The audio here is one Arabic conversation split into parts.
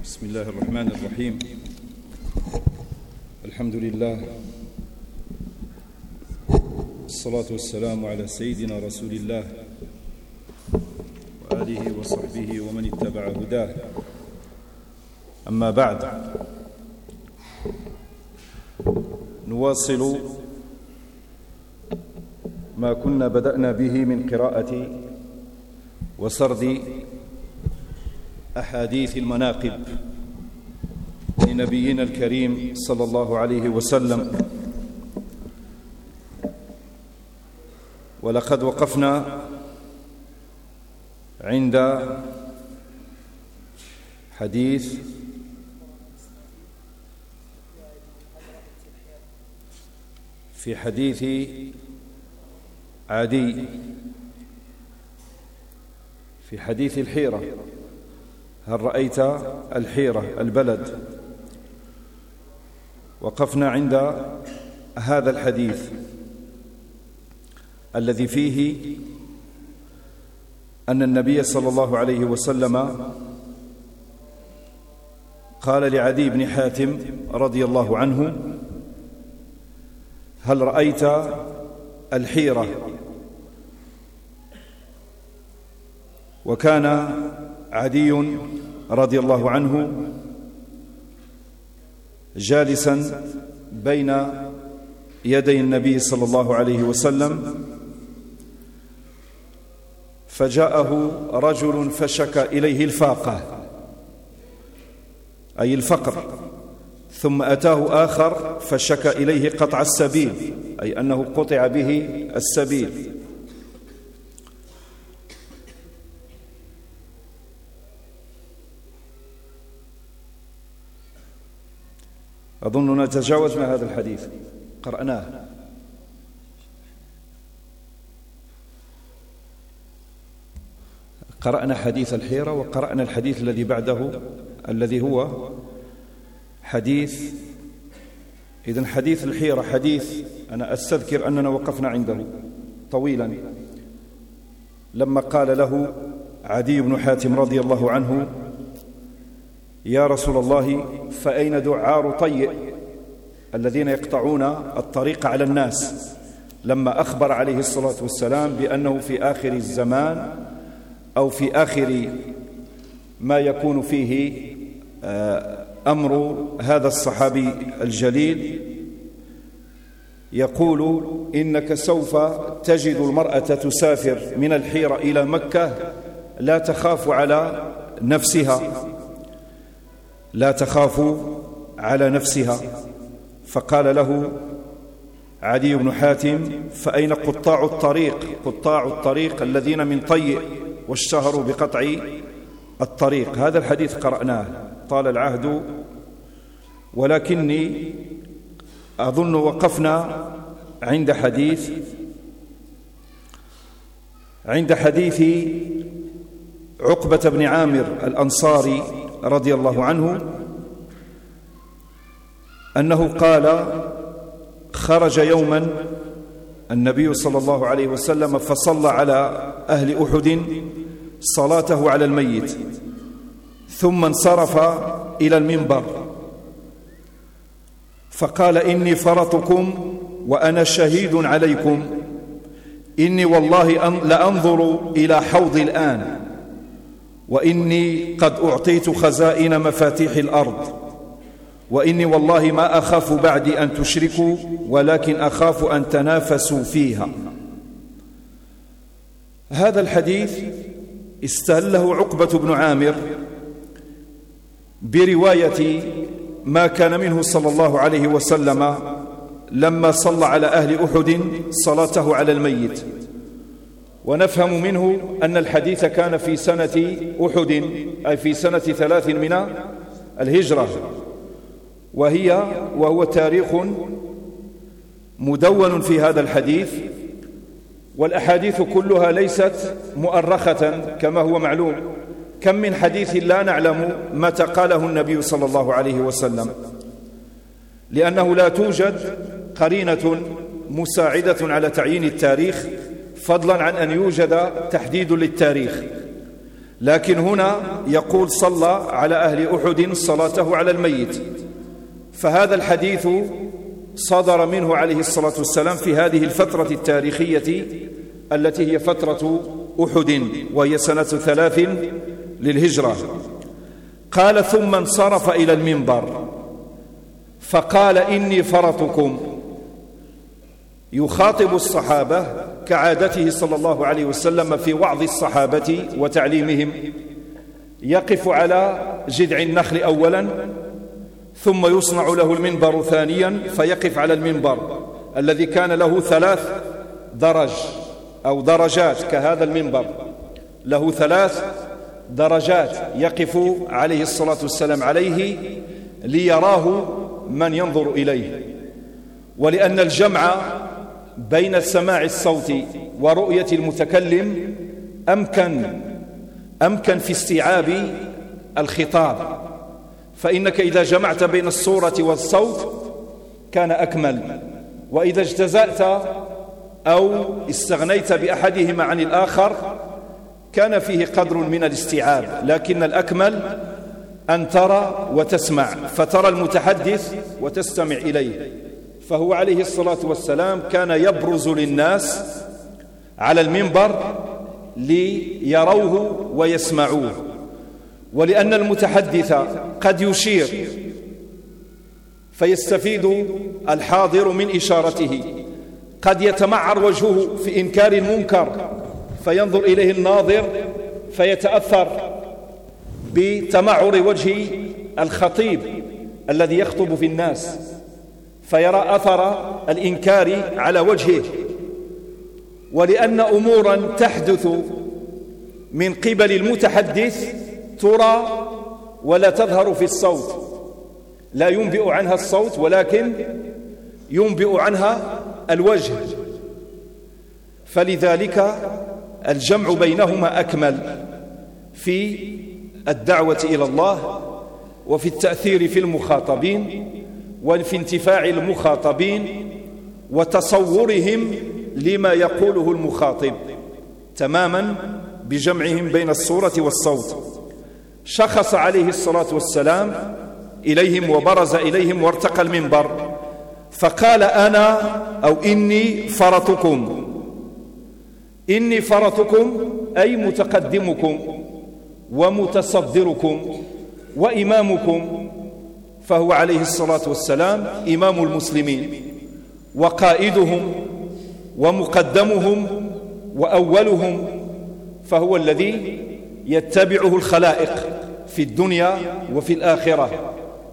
بسم الله الرحمن الرحيم. الحمد لله. الصلاة والسلام على سيدنا رسول الله وآله وصحبه ومن اتبع هداه. أما بعد نواصل ما كنا بدأنا به من قراءة وسرد أحاديث المناقب لنبينا الكريم صلى الله عليه وسلم. ولقد وقفنا عند حديث في حديث عدي في حديث الحيرة. هل رأيت الحيرة البلد؟ وقفنا عند هذا الحديث الذي فيه أن النبي صلى الله عليه وسلم قال لعدي بن حاتم رضي الله عنه هل رأيت الحيرة؟ وكان عدي رضي الله عنه جالسا بين يدي النبي صلى الله عليه وسلم فجاءه رجل فشكى إليه الفاقة أي الفقر ثم أتاه آخر فشكى إليه قطع السبيل أي أنه قطع به السبيل. أظننا تجاوزنا هذا الحديث. قرأناه. قرأنا حديث الحيرة وقرأنا الحديث الذي بعده الذي هو حديث إذن حديث الحيرة حديث أنا أستذكر أننا وقفنا عنده طويلا. لما قال له عدي بن حاتم رضي الله عنه يا رسول الله فأين دعار طيء الذين يقطعون الطريق على الناس. لما أخبر عليه الصلاة والسلام بأنه في آخر الزمان أو في آخر ما يكون فيه آه، أمر هذا الصحابي الجليل يقول إنك سوف تجد المرأة تسافر من الحيرة إلى مكة لا تخاف على نفسها. لا تخاف على نفسها. فقال له عدي بن حاتم فأين قطاع الطريق؟ قطاع الطريق الذين من طيء واشتهروا بقطع الطريق. هذا الحديث قرأناه. طال العهد. ولكني أظن وقفنا عند حديث عند حديث عقبة بن عامر الأنصاري رضي الله عنه أنه قال خرج يوما النبي صلى الله عليه وسلم فصلى على أهل أحد صلاته على الميت ثم انصرف إلى المنبر. فقال إني فرطكم وأنا شهيد عليكم إني والله لأنظر إلى حوضي الآن. وإني قد أعطيت خزائن مفاتيح الأرض. وإني والله ما أخاف بعد أن تشركوا ولكن أخاف أن تنافسوا فيها. هذا الحديث استهله عقبة بن عامر برواية ما كان منه صلى الله عليه وسلم لما صلى على أهل أحد صلاته على الميت. ونفهم منه أن الحديث كان في سنة أحد أي في سنة ثلاث من الهجرة وهي وهو تاريخ مدون في هذا الحديث والأحاديث كلها ليست مؤرخة كما هو معلوم. كم من حديث لا نعلم متى قاله النبي صلى الله عليه وسلم لأنه لا توجد قرينة مساعدة على تعيين التاريخ فضلا عن أن يوجد تحديد للتاريخ. لكن هنا يقول صلى على أهل أحد صلاته على الميت. فهذا الحديث صدر منه عليه الصلاة والسلام في هذه الفترة التاريخية التي هي فترة أحد وهي سنة ثلاث للهجرة. قال ثم انصرف إلى المنبر فقال إني فرطكم. يخاطب الصحابة كعادته صلى الله عليه وسلم في وعظ الصحابة وتعليمهم. يقف على جذع النخل أولا ثم يصنع له المنبر ثانيا فيقف على المنبر الذي كان له ثلاث درج أو درجات كهذا المنبر. له ثلاث درجات يقف عليه الصلاة والسلام عليه ليراه من ينظر إليه. ولأن الجمع بين سماع الصوت ورؤية المتكلم أمكن أمكن في استيعاب الخطاب. فإنك إذا جمعت بين الصورة والصوت كان أكمل. وإذا اجتزأت أو استغنيت بأحدهما عن الآخر كان فيه قدر من الاستيعاب. لكن الأكمل أن ترى وتسمع فترى المتحدث وتستمع إليه. فهو عليه الصلاة والسلام كان يبرز للناس على المنبر ليروه ويسمعوه. ولأن المتحدث قد يشير فيستفيد الحاضر من إشارته. قد يتمعر وجهه في إنكار المنكر فينظر إليه الناظر فيتأثر بتمعر وجه الخطيب الذي يخطب في الناس. فيرى أثر الإنكار على وجهه. ولأن أمورا تحدث من قبل المتحدث ترى ولا تظهر في الصوت. لا ينبئ عنها الصوت ولكن ينبئ عنها الوجه. فلذلك الجمع بينهما أكمل في الدعوة إلى الله وفي التأثير في المخاطبين وفي انتفاع المخاطبين وتصورهم لما يقوله المخاطب تماما بجمعهم بين الصورة والصوت. شخص عليه الصلاة والسلام إليهم وبرز إليهم وارتقى المنبر فقال أنا أو إني فرطكم. إني فرطكم أي متقدمكم ومتصدركم وإمامكم فهو عليه الصلاة والسلام إمام المسلمين. وقائدهم ومقدمهم وأولهم فهو الذي يتبعه الخلائق في الدنيا وفي الآخرة.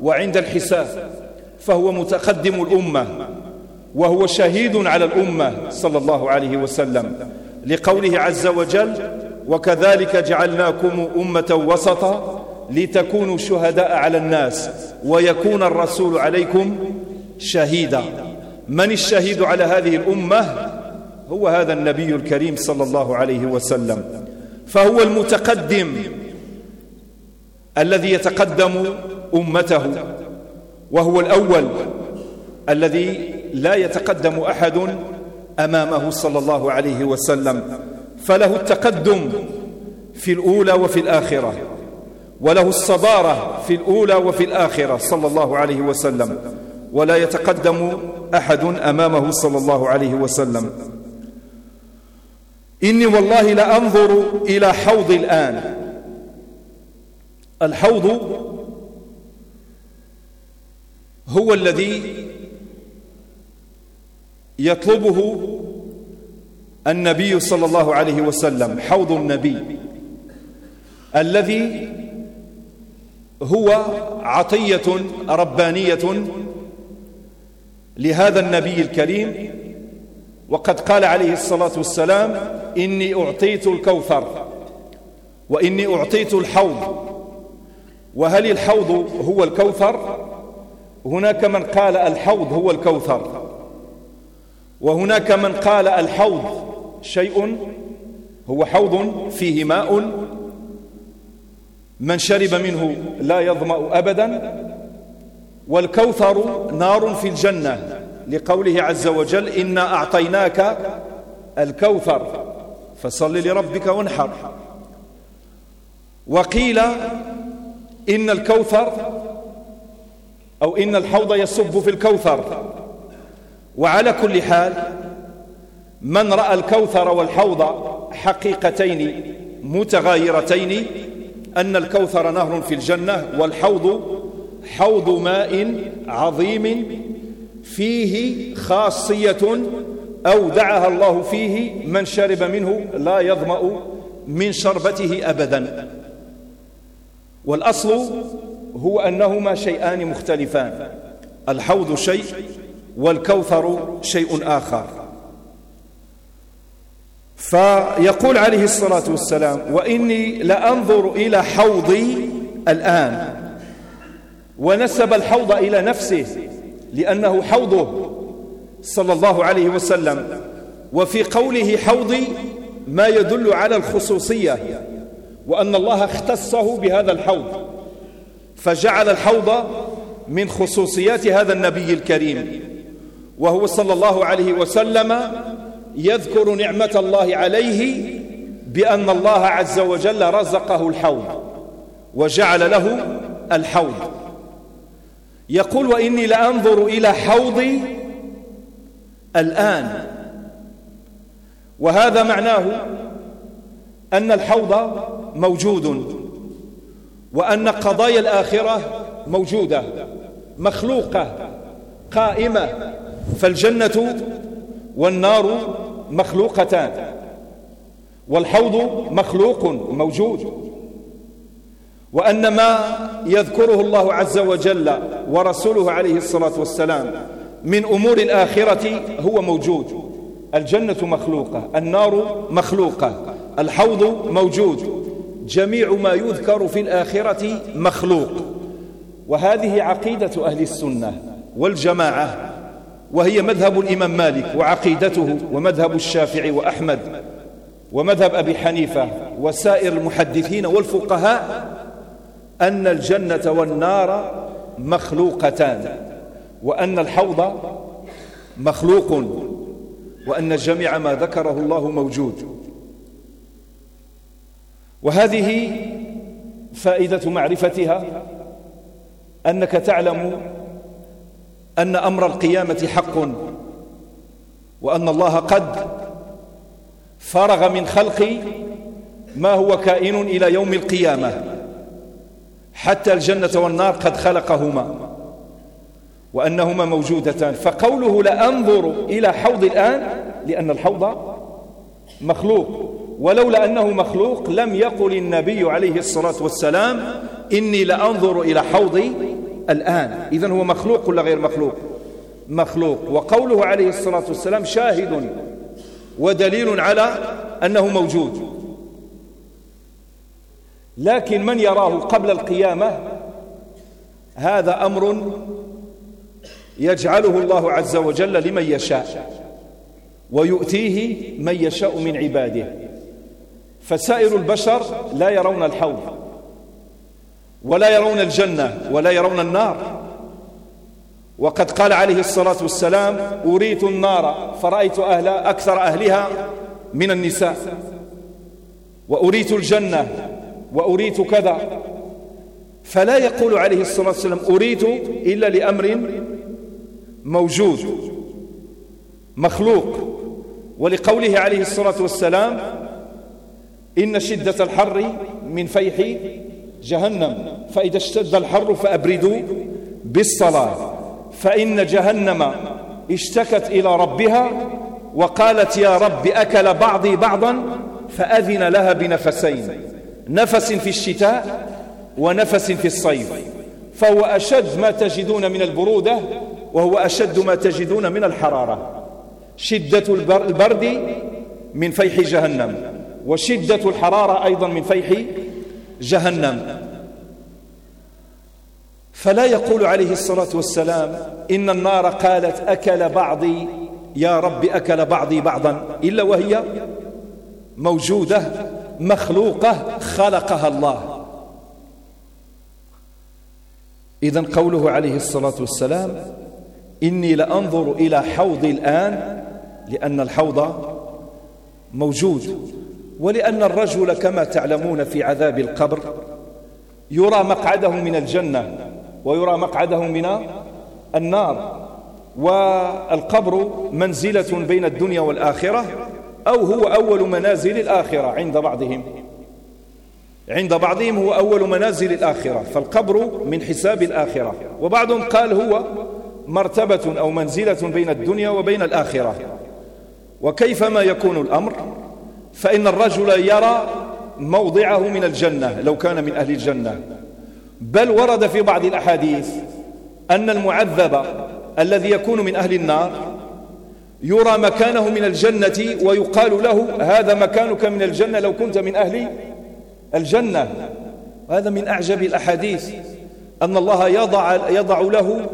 وعند الحساب فهو متقدم الأمة وهو شهيد على الأمة صلى الله عليه وسلم. لقوله عز وجل وكذلك جعلناكم أمة وسطا لتكونوا شهداء على الناس ويكون الرسول عليكم شهيدا. من الشهيد على هذه الأمة؟ هو هذا النبي الكريم صلى الله عليه وسلم. فهو المتقدم الذي يتقدم أمته وهو الأول الذي لا يتقدم أحد أمامه صلى الله عليه وسلم. فله التقدم في الأولى وفي الآخرة. وله الصدارة في الأولى وفي الآخرة صلى الله عليه وسلم. ولا يتقدم أحد أمامه صلى الله عليه وسلم. إني والله لأنظر إلى حوض الآن. الحوض هو الذي يطلبه النبي صلى الله عليه وسلم حوض النبي الذي هو عطية ربانية لهذا النبي الكريم. وقد قال عليه الصلاة والسلام إني أعطيت الكوثر وإني أعطيت الحوض. وهل الحوض هو الكوثر؟ هناك من قال الحوض هو الكوثر. وهناك من قال الحوض شيء هو حوض فيه ماء من شرب منه لا يظمأ أبدا. والكوثر نار في الجنة لقوله عز وجل إنا أعطيناك الكوثر فصل لربك وانحر. وقيل إن الكوثر أو إن الحوض يصب في الكوثر. وعلى كل حال من رأى الكوثر والحوض حقيقتين متغايرتين أن الكوثر نهر في الجنة والحوض حوض ماء عظيم فيه خاصية أودعها الله فيه من شرب منه لا يظمأ من شربته أبدا. والأصل هو أنهما شيئان مختلفان. الحوض شيء والكوثر شيء آخر. فيقول عليه الصلاة والسلام وإني لأنظر إلى حوضي الآن ونسب الحوض إلى نفسه لأنه حوضه صلى الله عليه وسلم. وفي قوله حوضي ما يدل على الخصوصية وأن الله اختصه بهذا الحوض فجعل الحوض من خصوصيات هذا النبي الكريم وهو صلى الله عليه وسلم يذكر نعمة الله عليه بأن الله عز وجل رزقه الحوض وجعل له الحوض. يقول وإني لأنظر إلى حوضي الآن. وهذا معناه أن الحوض موجود وأن قضايا الآخرة موجودة مخلوقة قائمة. فالجنة والنار مخلوقتان. والحوض مخلوق موجود. وأن ما يذكره الله عز وجل ورسوله عليه الصلاة والسلام من أمور الآخرة هو موجود. الجنة مخلوقة النار مخلوقة الحوض موجود. جميع ما يذكر في الآخرة مخلوق. وهذه عقيدة أهل السنة والجماعة. وهي مذهب الإمام مالك وعقيدته ومذهب الشافعي وأحمد ومذهب أبي حنيفة وسائر المحدثين والفقهاء أن الجنة والنار مخلوقتان وأن الحوض مخلوق وأن جميع ما ذكره الله موجود. وهذه فائدة معرفتها أنك تعلم أن أمر القيامة حق وأن الله قد فرغ من خلق ما هو كائن إلى يوم القيامة حتى الجنة والنار قد خلقهما وأنهما موجودتان. فقوله لأنظر إلى حوض الآن لأن الحوض مخلوق. ولولا أنه مخلوق لم يقل النبي عليه الصلاة والسلام إني لأنظر إلى حوضي الآن. إذن هو مخلوق ولا غير مخلوق؟ مخلوق. وقوله عليه الصلاة والسلام شاهد ودليل على أنه موجود. لكن من يراه قبل القيامة؟ هذا أمر يجعله الله عز وجل لمن يشاء ويؤتيه من يشاء من عباده. فسائر البشر لا يرون الحوض. ولا يرون الجنة ولا يرون النار. وقد قال عليه الصلاة والسلام أريت النار فرأيت أهلها أكثر أهلها من النساء. وأريت الجنة وأريت كذا. فلا يقول عليه الصلاة والسلام أريت إلا لأمر موجود مخلوق. ولقوله عليه الصلاة والسلام إن شدة الحر من فيح جهنم فإذا اشتد الحر فأبردوا بالصلاة. فإن جهنم اشتكت إلى ربها وقالت يا رب أكل بعضي بعضا فأذن لها بنفسين نفس في الشتاء ونفس في الصيف. فهو أشد ما تجدون من البرودة وهو أشد ما تجدون من الحرارة. شدة البرد من فيح جهنم وشدة الحرارة أيضا من فيح جهنم. فلا يقول عليه الصلاة والسلام إن النار قالت أكل بعضي يا رب أكل بعضي بعضا إلا وهي موجودة مخلوقة خلقها الله. إذن قوله عليه الصلاة والسلام إني لأنظر إلى حوض الآن لأن الحوض موجود. ولأن الرجل كما تعلمون في عذاب القبر يرى مقعده من الجنة ويرى مقعده من النار والقبر منزلة بين الدنيا والآخرة أو هو أول منازل الآخرة عند بعضهم. عند بعضهم هو أول منازل الآخرة فالقبر من حساب الآخرة. وبعضهم قال هو مرتبة أو منزلة بين الدنيا وبين الآخرة. وكيفما يكون الأمر؟ فإن الرجل يرى موضعه من الجنة لو كان من أهل الجنة. بل ورد في بعض الأحاديث أن المعذب الذي يكون من أهل النار يرى مكانه من الجنة ويقال له هذا مكانك من الجنة لو كنت من أهل الجنة. هذا من أعجب الأحاديث أن الله يضع, يضع له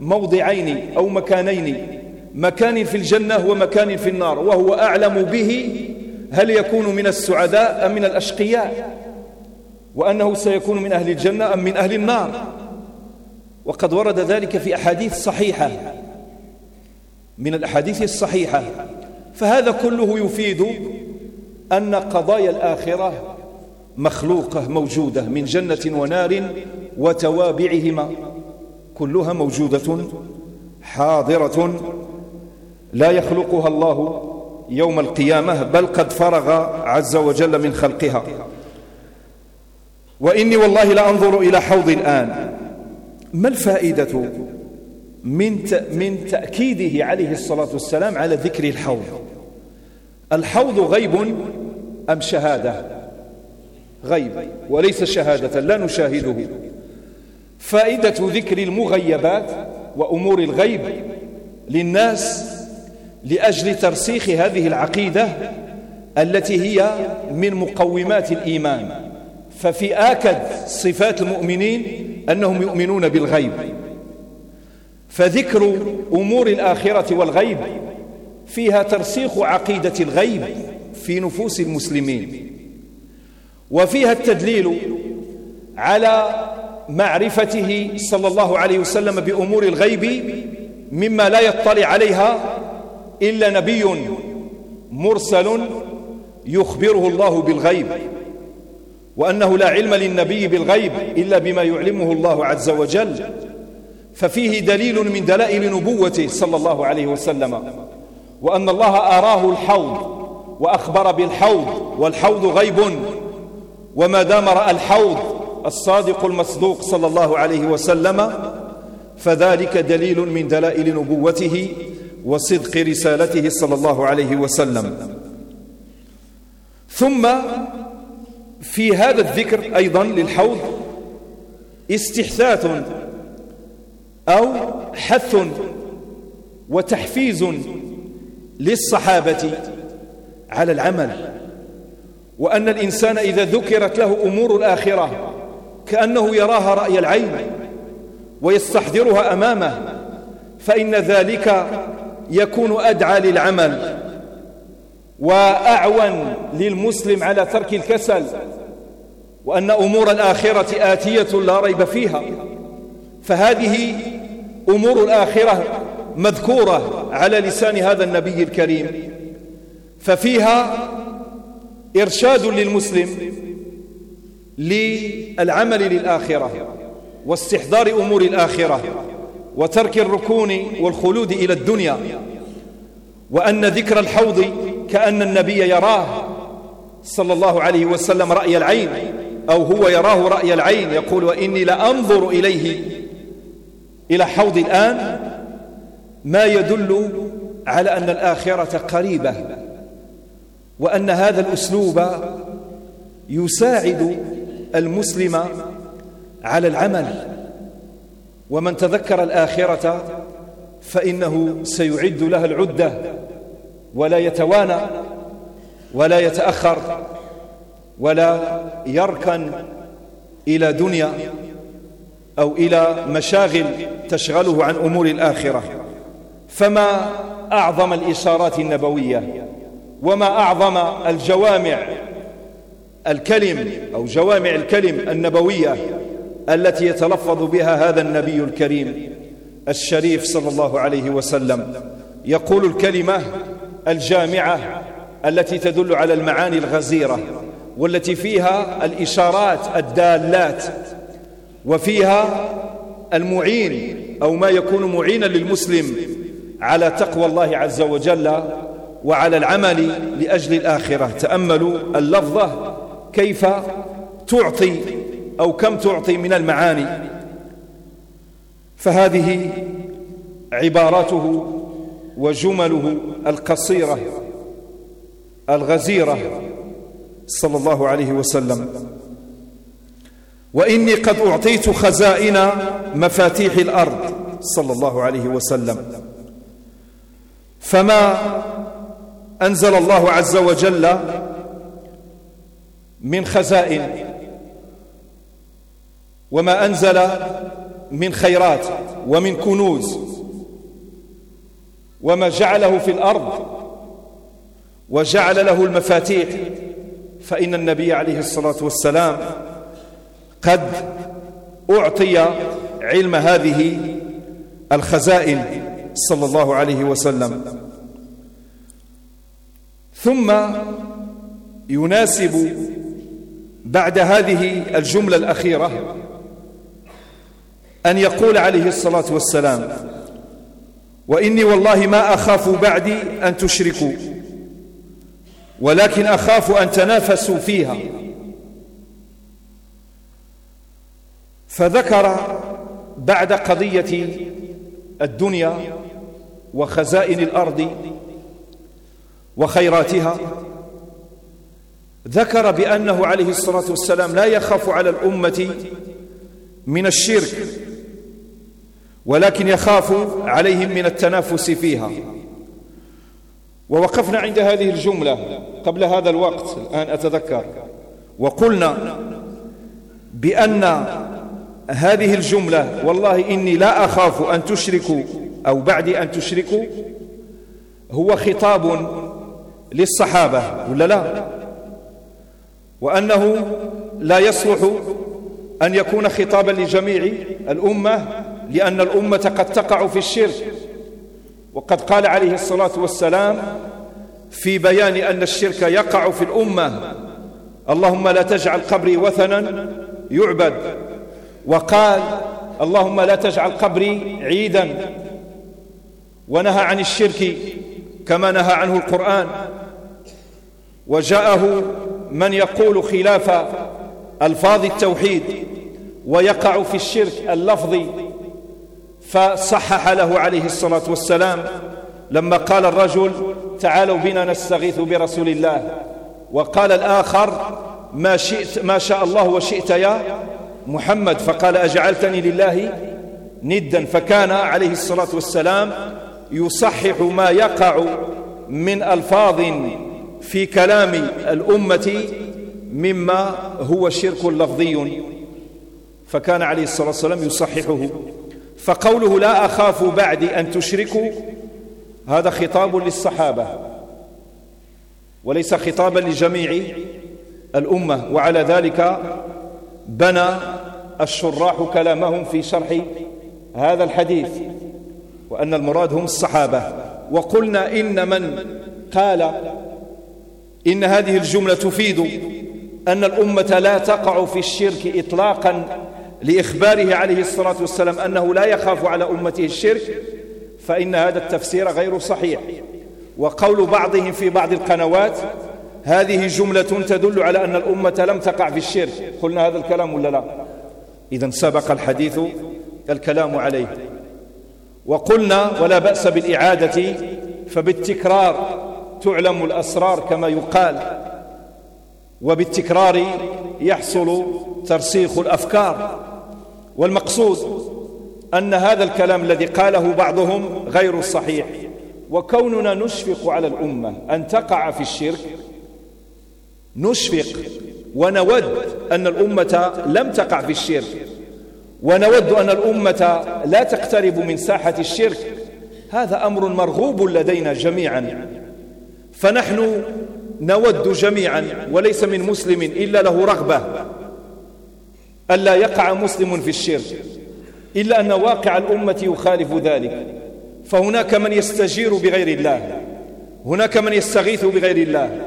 موضعين أو مكانين مكان في الجنة ومكان في النار وهو أعلم به هل يكون من السعداء أم من الأشقياء؟ وأنه سيكون من أهل الجنة أم من أهل النار. وقد ورد ذلك في أحاديث صحيحة. من الأحاديث الصحيحة. فهذا كله يفيد أن قضايا الآخرة مخلوقة موجودة من جنة ونار وتوابعهما. كلها موجودة حاضرة لا يخلقها الله يوم القيامة بل قد فرغ عز وجل من خلقها. وإني والله لأنظر إلى حوض الآن. ما الفائدة من من تأكيده عليه الصلاة والسلام على ذكر الحوض؟ الحوض غيب أم شهادة؟ غيب وليس شهادة لا نشاهده. فائدة ذكر المغيبات وأمور الغيب للناس لأجل ترسيخ هذه العقيدة التي هي من مقومات الإيمان. ففي آكد صفات المؤمنين أنهم يؤمنون بالغيب. فذكر أمور الآخرة والغيب فيها ترسيخ عقيدة الغيب في نفوس المسلمين. وفيها التدليل على معرفته صلى الله عليه وسلم بأمور الغيب مما لا يطلع عليها إلا نبي مرسل يخبره الله بالغيب وأنه لا علم للنبي بالغيب إلا بما يعلمه الله عز وجل ففيه دليل من دلائل نبوته صلى الله عليه وسلم وأن الله أراه الحوض وأخبر بالحوض والحوض غيب وما دام رأى الحوض الصادق المصدوق صلى الله عليه وسلم فذلك دليل من دلائل نبوته وصدق رسالته صلى الله عليه وسلم. ثم في هذا الذكر أيضا للحوض استحثاث أو حث وتحفيز للصحابة على العمل وأن الإنسان إذا ذكرت له أمور الآخرة كأنه يراها رأي العين ويستحضرها أمامه فإن ذلك يكون أدعى للعمل وأعون للمسلم على ترك الكسل وأن أمور الآخرة آتية لا ريب فيها. فهذه أمور الآخرة مذكورة على لسان هذا النبي الكريم. ففيها إرشاد للمسلم للعمل للآخرة واستحضار أمور الآخرة. وترك الركون والخلود إلى الدنيا وأن ذكر الحوض كأن النبي يراه صلى الله عليه وسلم رأي العين أو هو يراه رأي العين يقول وإني لأنظر إليه إلى حوض الآن ما يدل على أن الآخرة قريبة وأن هذا الأسلوب يساعد المسلم على العمل. ومن تذكر الآخرة فإنه سيعد لها العدة ولا يتوانى ولا يتأخر ولا يركن إلى دنيا أو إلى مشاغل تشغله عن أمور الآخرة. فما أعظم الإشارات النبوية وما أعظم الجوامع الكلم أو جوامع الكلم النبوية التي يتلفظ بها هذا النبي الكريم الشريف صلى الله عليه وسلم. يقول الكلمة الجامعة التي تدل على المعاني الغزيرة والتي فيها الإشارات الدالات وفيها المعين أو ما يكون معينا للمسلم على تقوى الله عز وجل وعلى العمل لأجل الآخرة. تأملوا اللفظة كيف تعطي أو كم تعطي من المعاني. فهذه عباراته وجمله القصيرة الغزيرة صلى الله عليه وسلم. وإني قد أعطيت خزائن مفاتيح الأرض صلى الله عليه وسلم. فما أنزل الله عز وجل من خزائن وما أنزل من خيرات ومن كنوز وما جعله في الأرض وجعل له المفاتيح فإن النبي عليه الصلاة والسلام قد أعطي علم هذه الخزائن صلى الله عليه وسلم. ثم يناسب بعد هذه الجملة الأخيرة أن يقول عليه الصلاة والسلام وإني والله ما أخاف بعدي أن تشركوا ولكن أخاف أن تنافسوا فيها. فذكر بعد قضية الدنيا وخزائن الأرض وخيراتها ذكر بأنه عليه الصلاة والسلام لا يخاف على الأمة من الشرك. ولكن يخاف عليهم من التنافس فيها. ووقفنا عند هذه الجملة قبل هذا الوقت الآن أتذكر. وقلنا بأن هذه الجملة والله إني لا أخاف أن تشركوا أو بعد أن تشركوا هو خطاب للصحابة ولا لا؟ وأنه لا يصلح أن يكون خطابا لجميع الأمة لأن الأمة قد تقع في الشرك. وقد قال عليه الصلاة والسلام في بيان أن الشرك يقع في الأمة اللهم لا تجعل قبري وثنا يعبد. وقال اللهم لا تجعل قبري عيدا. ونهى عن الشرك كما نهى عنه القرآن. وجاءه من يقول خلاف ألفاظ التوحيد. ويقع في الشرك اللفظي فصحح له عليه الصلاة والسلام لما قال الرجل تعالوا بنا نستغيث برسول الله. وقال الآخر ما, شئت ما شاء الله وشئت يا محمد. فقال أجعلتني لله ندا. فكان عليه الصلاة والسلام يصحح ما يقع من ألفاظ في كلام الأمة مما هو شرك لفظي. فكان عليه الصلاة والسلام يصححه. فقوله لا أخاف بعد أن تشركوا هذا خطاب للصحابة وليس خطابا لجميع الأمة وعلى ذلك بنى الشراح كلامهم في شرح هذا الحديث وأن المراد هم الصحابة. وقلنا إن من قال إن هذه الجملة تفيد أن الأمة لا تقع في الشرك إطلاقا لإخباره عليه الصلاة والسلام أنه لا يخاف على أمته الشرك فإن هذا التفسير غير صحيح. وقول بعضهم في بعض القنوات هذه جملة تدل على أن الأمة لم تقع في الشرك. قلنا هذا الكلام ولا لا؟ إذا سبق الحديث الكلام عليه. وقلنا ولا بأس بالإعادة فبالتكرار تعلم الأسرار كما يقال وبالتكرار يحصل ترسيخ الأفكار. والمقصود أن هذا الكلام الذي قاله بعضهم غير صحيح. وكوننا نشفق على الأمة أن تقع في الشرك نشفق ونود أن الأمة لم تقع في الشرك ونود أن الأمة لا تقترب من ساحة الشرك. هذا أمر مرغوب لدينا جميعا. فنحن نود جميعا وليس من مسلم إلا له رغبة. ألا يقع مسلم في الشرك إلا أن واقع الأمة يخالف ذلك. فهناك من يستجير بغير الله هناك من يستغيث بغير الله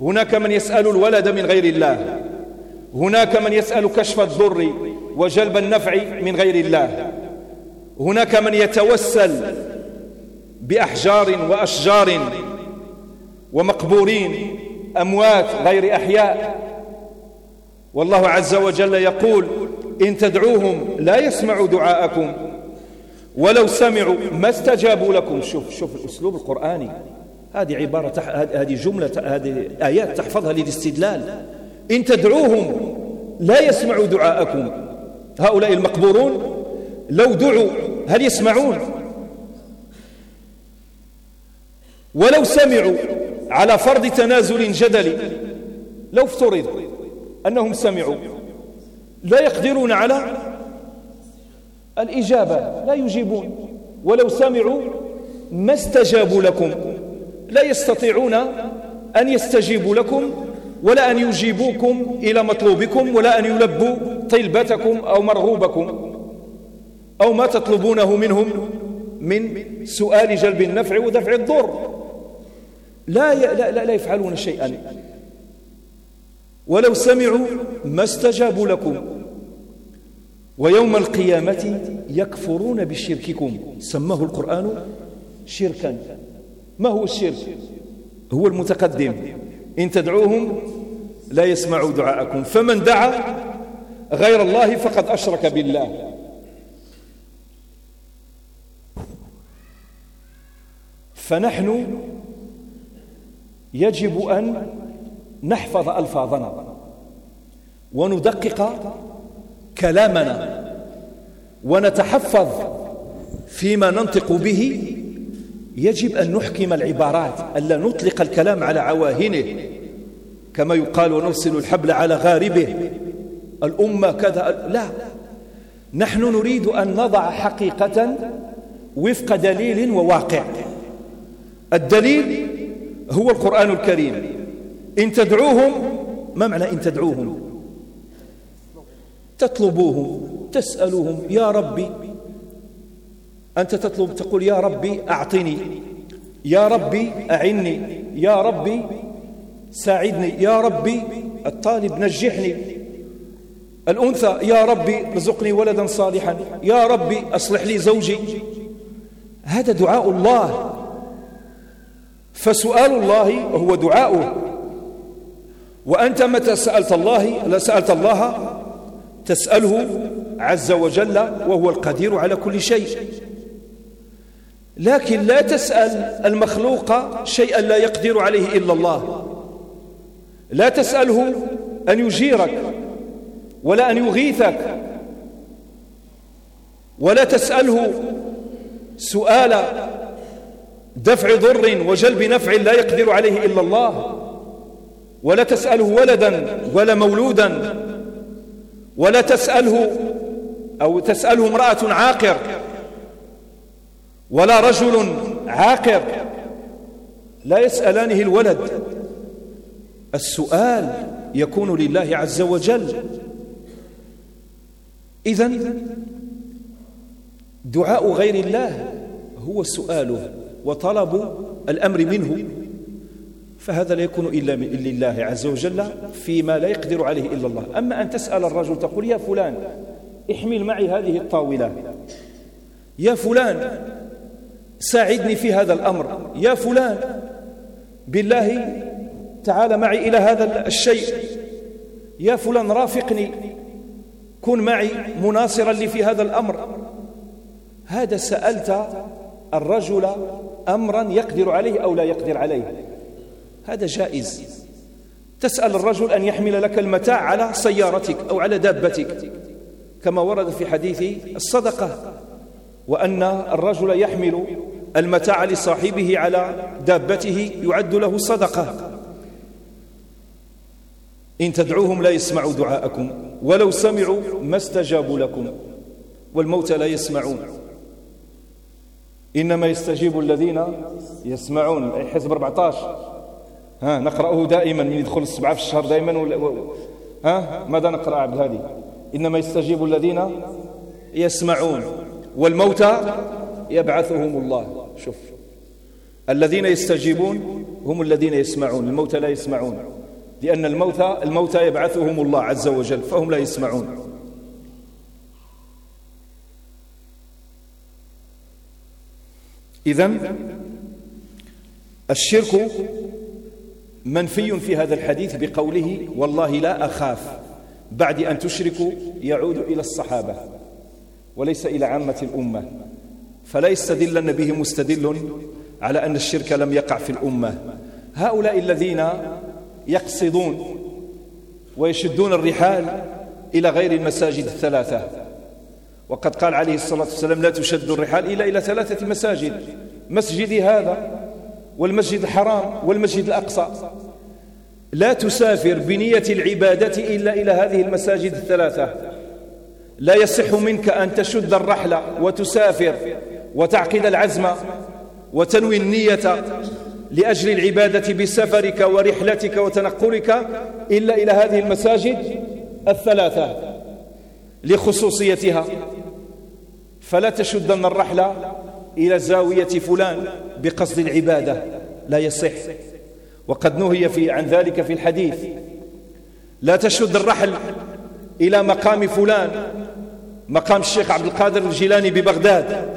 هناك من يسأل الولد من غير الله هناك من يسأل كشف الضر وجلب النفع من غير الله هناك من يتوسل بأحجار وأشجار ومقبورين أموات غير أحياء. والله عز وجل يقول إن تدعوهم لا يسمعوا دعاءكم ولو سمعوا ما استجابوا لكم. شوف شوف الأسلوب القرآني. هذه عبارة هذه جملة هذه آيات تحفظها للاستدلال. إن تدعوهم لا يسمعوا دعاءكم. هؤلاء المقبورون لو دعوا هل يسمعون؟ ولو سمعوا على فرض تنازل جدلي لو افترض أنهم سمعوا. لا يقدرون على الإجابة لا يجيبون. ولو سمعوا ما استجابوا لكم. لا يستطيعون أن يستجيبوا لكم ولا أن يجيبوكم إلى مطلوبكم ولا أن يلبوا طلبتكم أو مرغوبكم. أو ما تطلبونه منهم من سؤال جلب النفع ودفع الضر. لا لا لا, لا يفعلون شيئا. ولو سمعوا ما استجابوا لكم. ويوم القيامة يكفرون بشرككم. سماه القرآن شركا. ما هو الشرك؟ هو المتقدم. إن تدعوهم لا يسمعوا دعاءكم. فمن دعا غير الله فقد أشرك بالله. فنحن يجب أن نحفظ ألفاظنا وندقق كلامنا. ونتحفظ فيما ننطق به. يجب أن نحكم العبارات ألا نطلق الكلام على عواهنه. كما يقال ونرسل الحبل على غاربه. الأمة كذا. لا. نحن نريد أن نضع حقيقة وفق دليل وواقع. الدليل هو القرآن الكريم. إن تدعوهم ما معنى إن تدعوهم؟ تطلبوهم تسألوهم يا ربي أنت تطلب تقول يا ربي أعطني يا ربي أعني يا ربي ساعدني يا ربي الطالب نجحني الأنثى يا ربي ارزقني ولدا صالحا يا ربي أصلح لي زوجي. هذا دعاء الله. فسؤال الله هو دعاؤه. وأنت متى سألت الله؟ لا سألت الله تسأله عز وجل وهو القدير على كل شيء. لكن لا تسأل المخلوق شيئا لا يقدر عليه إلا الله. لا تسأله أن يجيرك ولا أن يغيثك. ولا تسأله سؤال دفع ضر وجلب نفع لا يقدر عليه إلا الله. ولا تسأله ولدا ولا مولودا ولا تسأله أو تسأله امرأة عاقر ولا رجل عاقر لا يسألانه الولد. السؤال يكون لله عز وجل. إذن دعاء غير الله هو سؤاله وطلب الأمر منه. فهذا لا يكون إلا لله عز وجل فيما لا يقدر عليه إلا الله. أما أن تسأل الرجل تقول يا فلان احمل معي هذه الطاولة. يا فلان ساعدني في هذا الأمر. يا فلان بالله تعال معي إلى هذا الشيء. يا فلان رافقني كن معي مناصرا لي في هذا الأمر. هذا سألت الرجل أمرا يقدر عليه أو لا يقدر عليه. هذا جائز. تسأل الرجل أن يحمل لك المتاع على سيارتك أو على دابتك. كما ورد في حديث الصدقة وأن الرجل يحمل المتاع لصاحبه على دابته يعد له صدقة. إن تدعوهم لا يسمعوا دعاءكم ولو سمعوا ما استجابوا لكم والموتى لا يسمعون. إنما يستجيب الذين يسمعون أي حزب 14 ها نقرأه دائما من يدخل السبعة في الشهر دائما و... ها ماذا نقرأ عبد الهادي؟ إنما يستجيب الذين يسمعون. والموتى يبعثهم الله. شوف الذين يستجيبون هم الذين يسمعون الموتى لا يسمعون. لأن الموتى الموتى يبعثهم الله عز وجل فهم لا يسمعون. إذن الشرك منفي في هذا الحديث بقوله والله لا أخاف بعد أن تشركوا يعود إلى الصحابة وليس إلى عامة الأمة. فلا يستدلن به مستدل على أن الشرك لم يقع في الأمة. هؤلاء الذين يقصدون ويشدون الرحال إلى غير المساجد الثلاثة. وقد قال عليه الصلاة والسلام لا تشد الرحال إلا إلى ثلاثة مساجد. مسجد هذا والمسجد الحرام والمسجد الأقصى. لا تسافر بنية العبادة إلا إلى هذه المساجد الثلاثة. لا يصح منك أن تشد الرحلة وتسافر وتعقد العزم وتنوي النية لأجل العبادة بسفرك ورحلتك وتنقلك إلا إلى هذه المساجد الثلاثة لخصوصيتها. فلا تشدن الرحلة إلى زاوية فلان بقصد العبادة. لا يصح. وقد نهي في عن ذلك في الحديث. لا تشد الرحل إلى مقام فلان. مقام الشيخ عبد القادر الجيلاني ببغداد.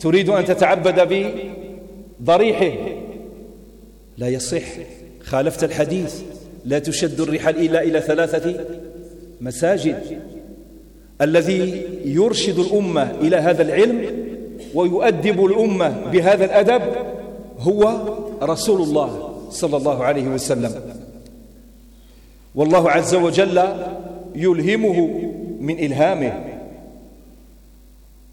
تريد أن تتعبد بضريحه لا يصح. خالفت الحديث. لا تشد الرحل إلا إلى ثلاثة مساجد. الذي يرشد الأمة إلى هذا العلم ويؤدب الأمة بهذا الأدب هو رسول الله. صلى الله عليه وسلم. والله عز وجل يلهمه من إلهامه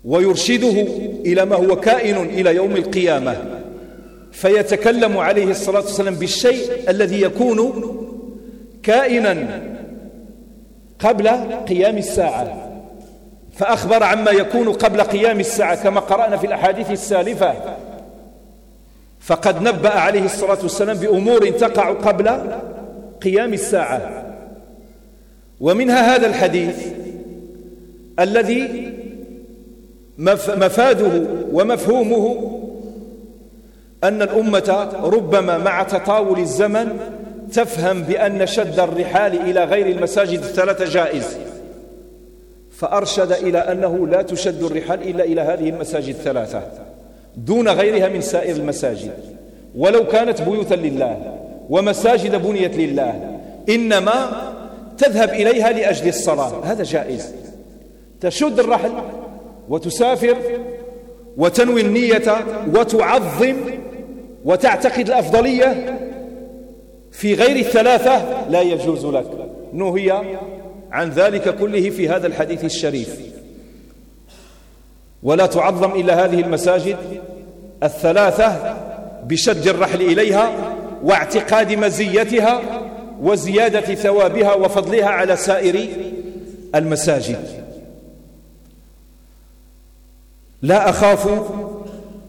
ويرشده إلى ما هو كائن إلى يوم القيامة. فيتكلم عليه الصلاة والسلام بالشيء الذي يكون كائنا قبل قيام الساعة. فأخبر عما يكون قبل قيام الساعة كما قرأنا في الأحاديث السالفة. فقد نبأ عليه الصلاة والسلام بأمور تقع قبل قيام الساعة. ومنها هذا الحديث الذي مفاده ومفهومه أن الأمة ربما مع تطاول الزمن تفهم بأن شد الرحال إلى غير المساجد الثلاثة جائز فأرشد إلى أنه لا تشد الرحال إلا إلى هذه المساجد الثلاثة. دون غيرها من سائر المساجد. ولو كانت بيوتا لله ومساجد بنيت لله إنما تذهب إليها لأجل الصلاة. هذا جائز. تشد الرحل وتسافر وتنوي النية وتعظم وتعتقد الأفضلية في غير الثلاثة لا يجوز لك. نهي عن ذلك كله في هذا الحديث الشريف. ولا تعظم إلا هذه المساجد الثلاثة بشد الرحل إليها واعتقاد مزيتها وزيادة ثوابها وفضلها على سائر المساجد. لا أخاف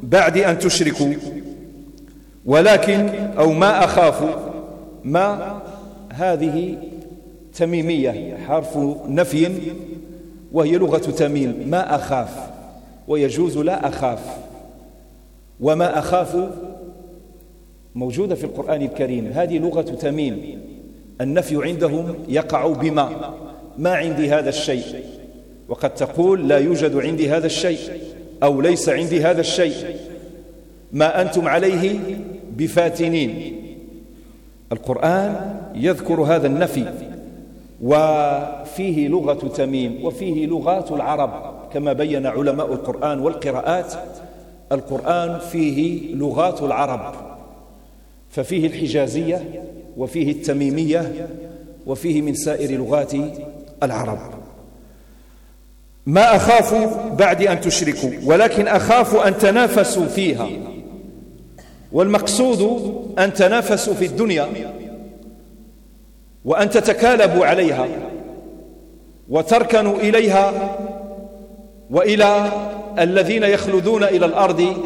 بعد أن تشركوا ولكن أو ما أخاف ما هذه تميمية حرف نفي وهي لغة تميم ما أخاف. ويجوز لا أخاف. وما أخاف موجودة في القرآن الكريم. هذه لغة تميم. النفي عندهم يقع بما. ما عندي هذا الشيء. وقد تقول لا يوجد عندي هذا الشيء أو ليس عندي هذا الشيء. ما أنتم عليه بفاتنين. القرآن يذكر هذا النفي. وفيه لغة تميم. وفيه لغات العرب. كما بين علماء القرآن والقراءات القرآن فيه لغات العرب ففيه الحجازية وفيه التميمية وفيه من سائر لغات العرب. ما أخاف بعد أن تشركوا ولكن أخاف أن تنافسوا فيها. والمقصود أن تنافسوا في الدنيا وأن تتكالبوا عليها وتركنوا إليها وإلى الذين يخلدون إلى الأرض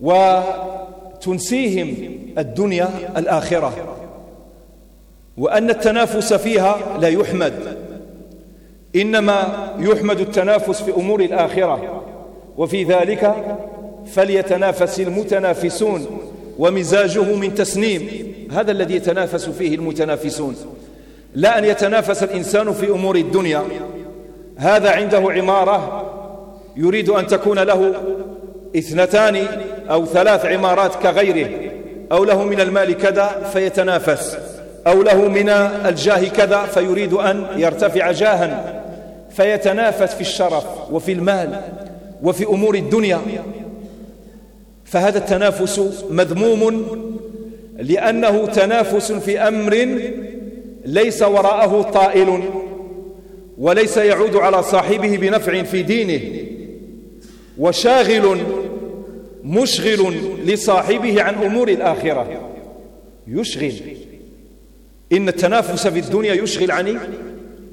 وتنسيهم الدنيا الآخرة. وأن التنافس فيها لا يحمد. إنما يحمد التنافس في أمور الآخرة. وفي ذلك فليتنافس المتنافسون ومزاجه من تسنيم. هذا الذي يتنافس فيه المتنافسون. لا أن يتنافس الإنسان في أمور الدنيا. هذا عنده عمارة يريد أن تكون له اثنتان أو ثلاث عمارات كغيره أو له من المال كذا فيتنافس أو له من الجاه كذا فيريد أن يرتفع جاها فيتنافس في الشرف وفي المال وفي أمور الدنيا. فهذا التنافس مذموم لأنه تنافس في أمر ليس وراءه طائل. وليس يعود على صاحبه بنفع في دينه. وشاغل مشغل لصاحبه عن أمور الآخرة. يشغل. إن التنافس في الدنيا يشغل عن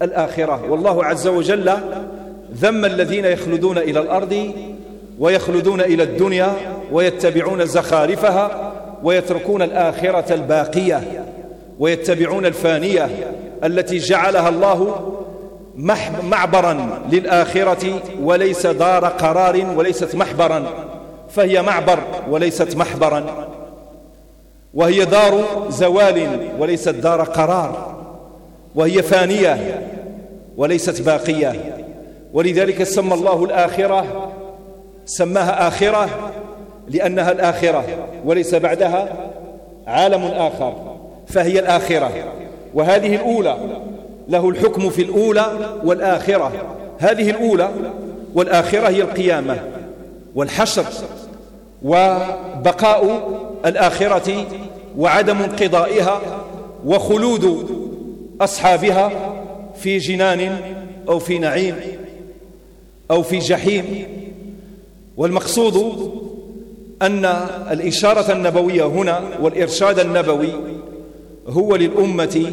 الآخرة. والله عز وجل ذم الذين يخلدون إلى الأرض ويخلدون إلى الدنيا ويتبعون زخارفها ويتركون الآخرة الباقية ويتبعون الفانية التي جعلها الله معبرا للآخرة وليس دار قرار وليست محبرا فهي معبر وليست محبرا وهي دار زوال وليست دار قرار وهي فانية وليست باقية ولذلك سمى الله الآخرة سماها آخرة لأنها الآخرة وليس بعدها عالم آخر فهي الآخرة وهذه الأولى له الحكم في الأولى والآخرة. هذه الأولى والآخرة هي القيامة والحشر وبقاء الآخرة وعدم انقضائها وخلود أصحابها في جنان أو في نعيم أو في جحيم. والمقصود أن الإشارة النبوية هنا والإرشاد النبوي هو للأمة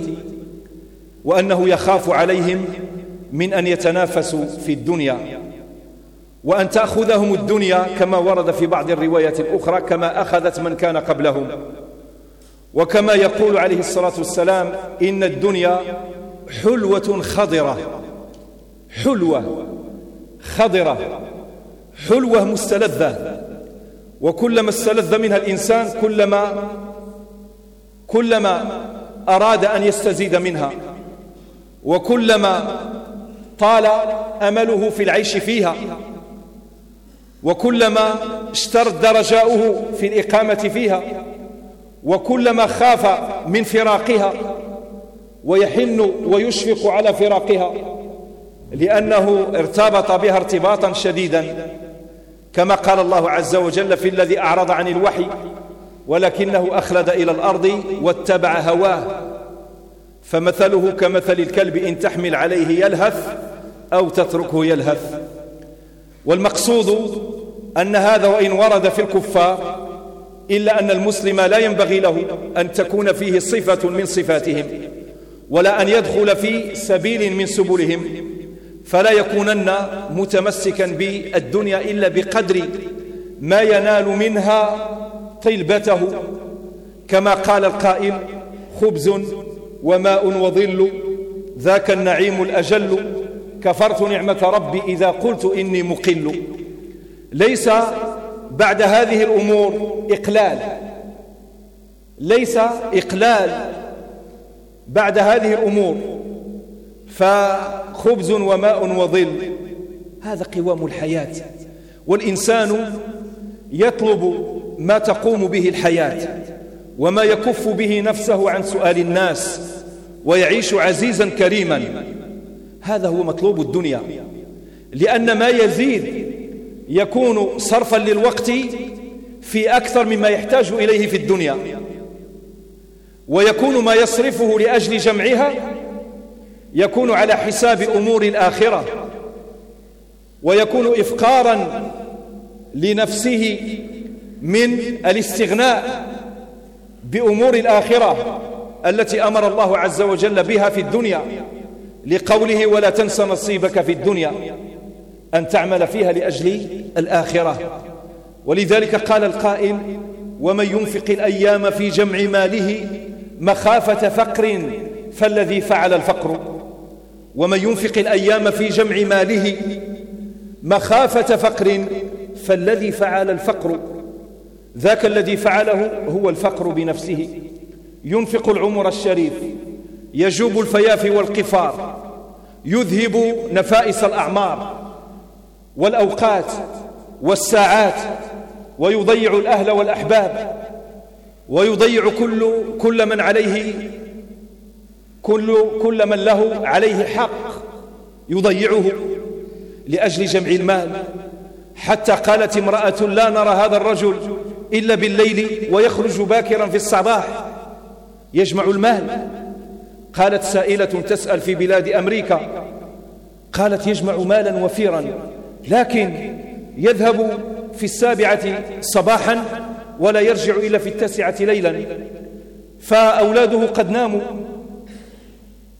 وأنه يخاف عليهم من أن يتنافسوا في الدنيا وأن تأخذهم الدنيا كما ورد في بعض الروايات الأخرى كما أخذت من كان قبلهم. وكما يقول عليه الصلاة والسلام إن الدنيا حلوة خضرة. حلوة خضرة. حلوة مستلذة. وكلما استلذ منها الإنسان كلما كلما أراد أن يستزيد منها. وكلما طال أمله في العيش فيها وكلما اشترد رجاؤه في الإقامة فيها وكلما خاف من فراقها ويحن ويشفق على فراقها لأنه ارتبط بها ارتباطا شديدا كما قال الله عز وجل في الذي أعرض عن الوحي ولكنه أخلد إلى الأرض واتبع هواه فمثله كمثل الكلب إن تحمل عليه يلهث أو تتركه يلهث. والمقصود أن هذا وإن ورد في الكفار إلا أن المسلم لا ينبغي له أن تكون فيه صفة من صفاتهم ولا أن يدخل في سبيل من سبلهم. فلا يكونن متمسكا بالدنيا إلا بقدر ما ينال منها طلبته. كما قال القائل خبز وماء وظل ذاك النعيم الأجل كفرت نعمة ربي إذا قلت إني مقل. ليس بعد هذه الأمور إقلال. ليس إقلال بعد هذه الأمور. فخبز وماء وظل هذا قوام الحياة. والإنسان يطلب ما تقوم به الحياة وما يكف به نفسه عن سؤال الناس. ويعيش عزيزا كريما. هذا هو مطلوب الدنيا. لأن ما يزيد يكون صرفا للوقت في أكثر مما يحتاج إليه في الدنيا. ويكون ما يصرفه لأجل جمعها يكون على حساب أمور الآخرة. ويكون إفقارا لنفسه من الاستغناء بأمور الآخرة. التي أمر الله عز وجل بها في الدنيا لقوله ولا تنس نصيبك في الدنيا أن تعمل فيها لأجل الآخرة. ولذلك قال القائل ومن ينفق الأيام في جمع ماله مخافة فقر فالذي فعل الفقر. ومن ينفق الأيام في جمع ماله مخافة فقر فالذي فعل الفقر. ذاك الذي فعله هو الفقر بنفسه. ينفق العمر الشريف يجوب الفيافي والقفار يذهب نفائس الأعمار والأوقات والساعات ويضيع الأهل والأحباب ويضيع كل كل من عليه كل كل من له عليه حق يضيعه لأجل جمع المال. حتى قالت امرأة لا نرى هذا الرجل إلا بالليل ويخرج باكرا في الصباح. يجمع المال. قالت سائلة تسأل في بلاد أمريكا. قالت يجمع مالا وفيرا لكن يذهب في السابعة صباحا ولا يرجع إلا في التاسعة ليلا. فأولاده قد ناموا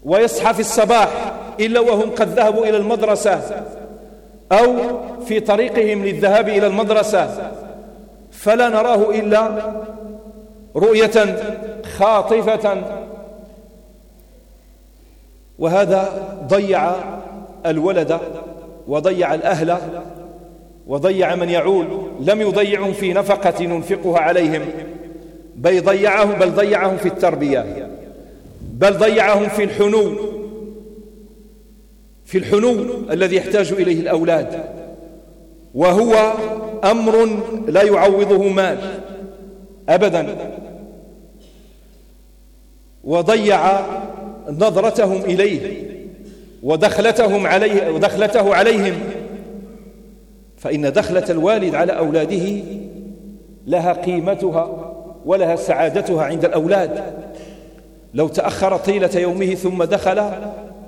ويصحى في الصباح إلا وهم قد ذهبوا إلى المدرسة أو في طريقهم للذهاب إلى المدرسة. فلا نراه إلا رؤية خاطفة. وهذا ضيع الولد وضيع الأهل وضيع من يعول. لم يضيعهم في نفقة ننفقها عليهم بل ضيعهم بل ضيعهم في التربية بل ضيعهم في الحنو في الحنو الذي يحتاج إليه الأولاد. وهو أمر لا يعوضه مال أبدا. وضيع نظرتهم إليه ودخلتهم عليه ودخلته عليهم. فإن دخلة الوالد على أولاده لها قيمتها ولها سعادتها عند الأولاد. لو تأخر طيلة يومه ثم دخل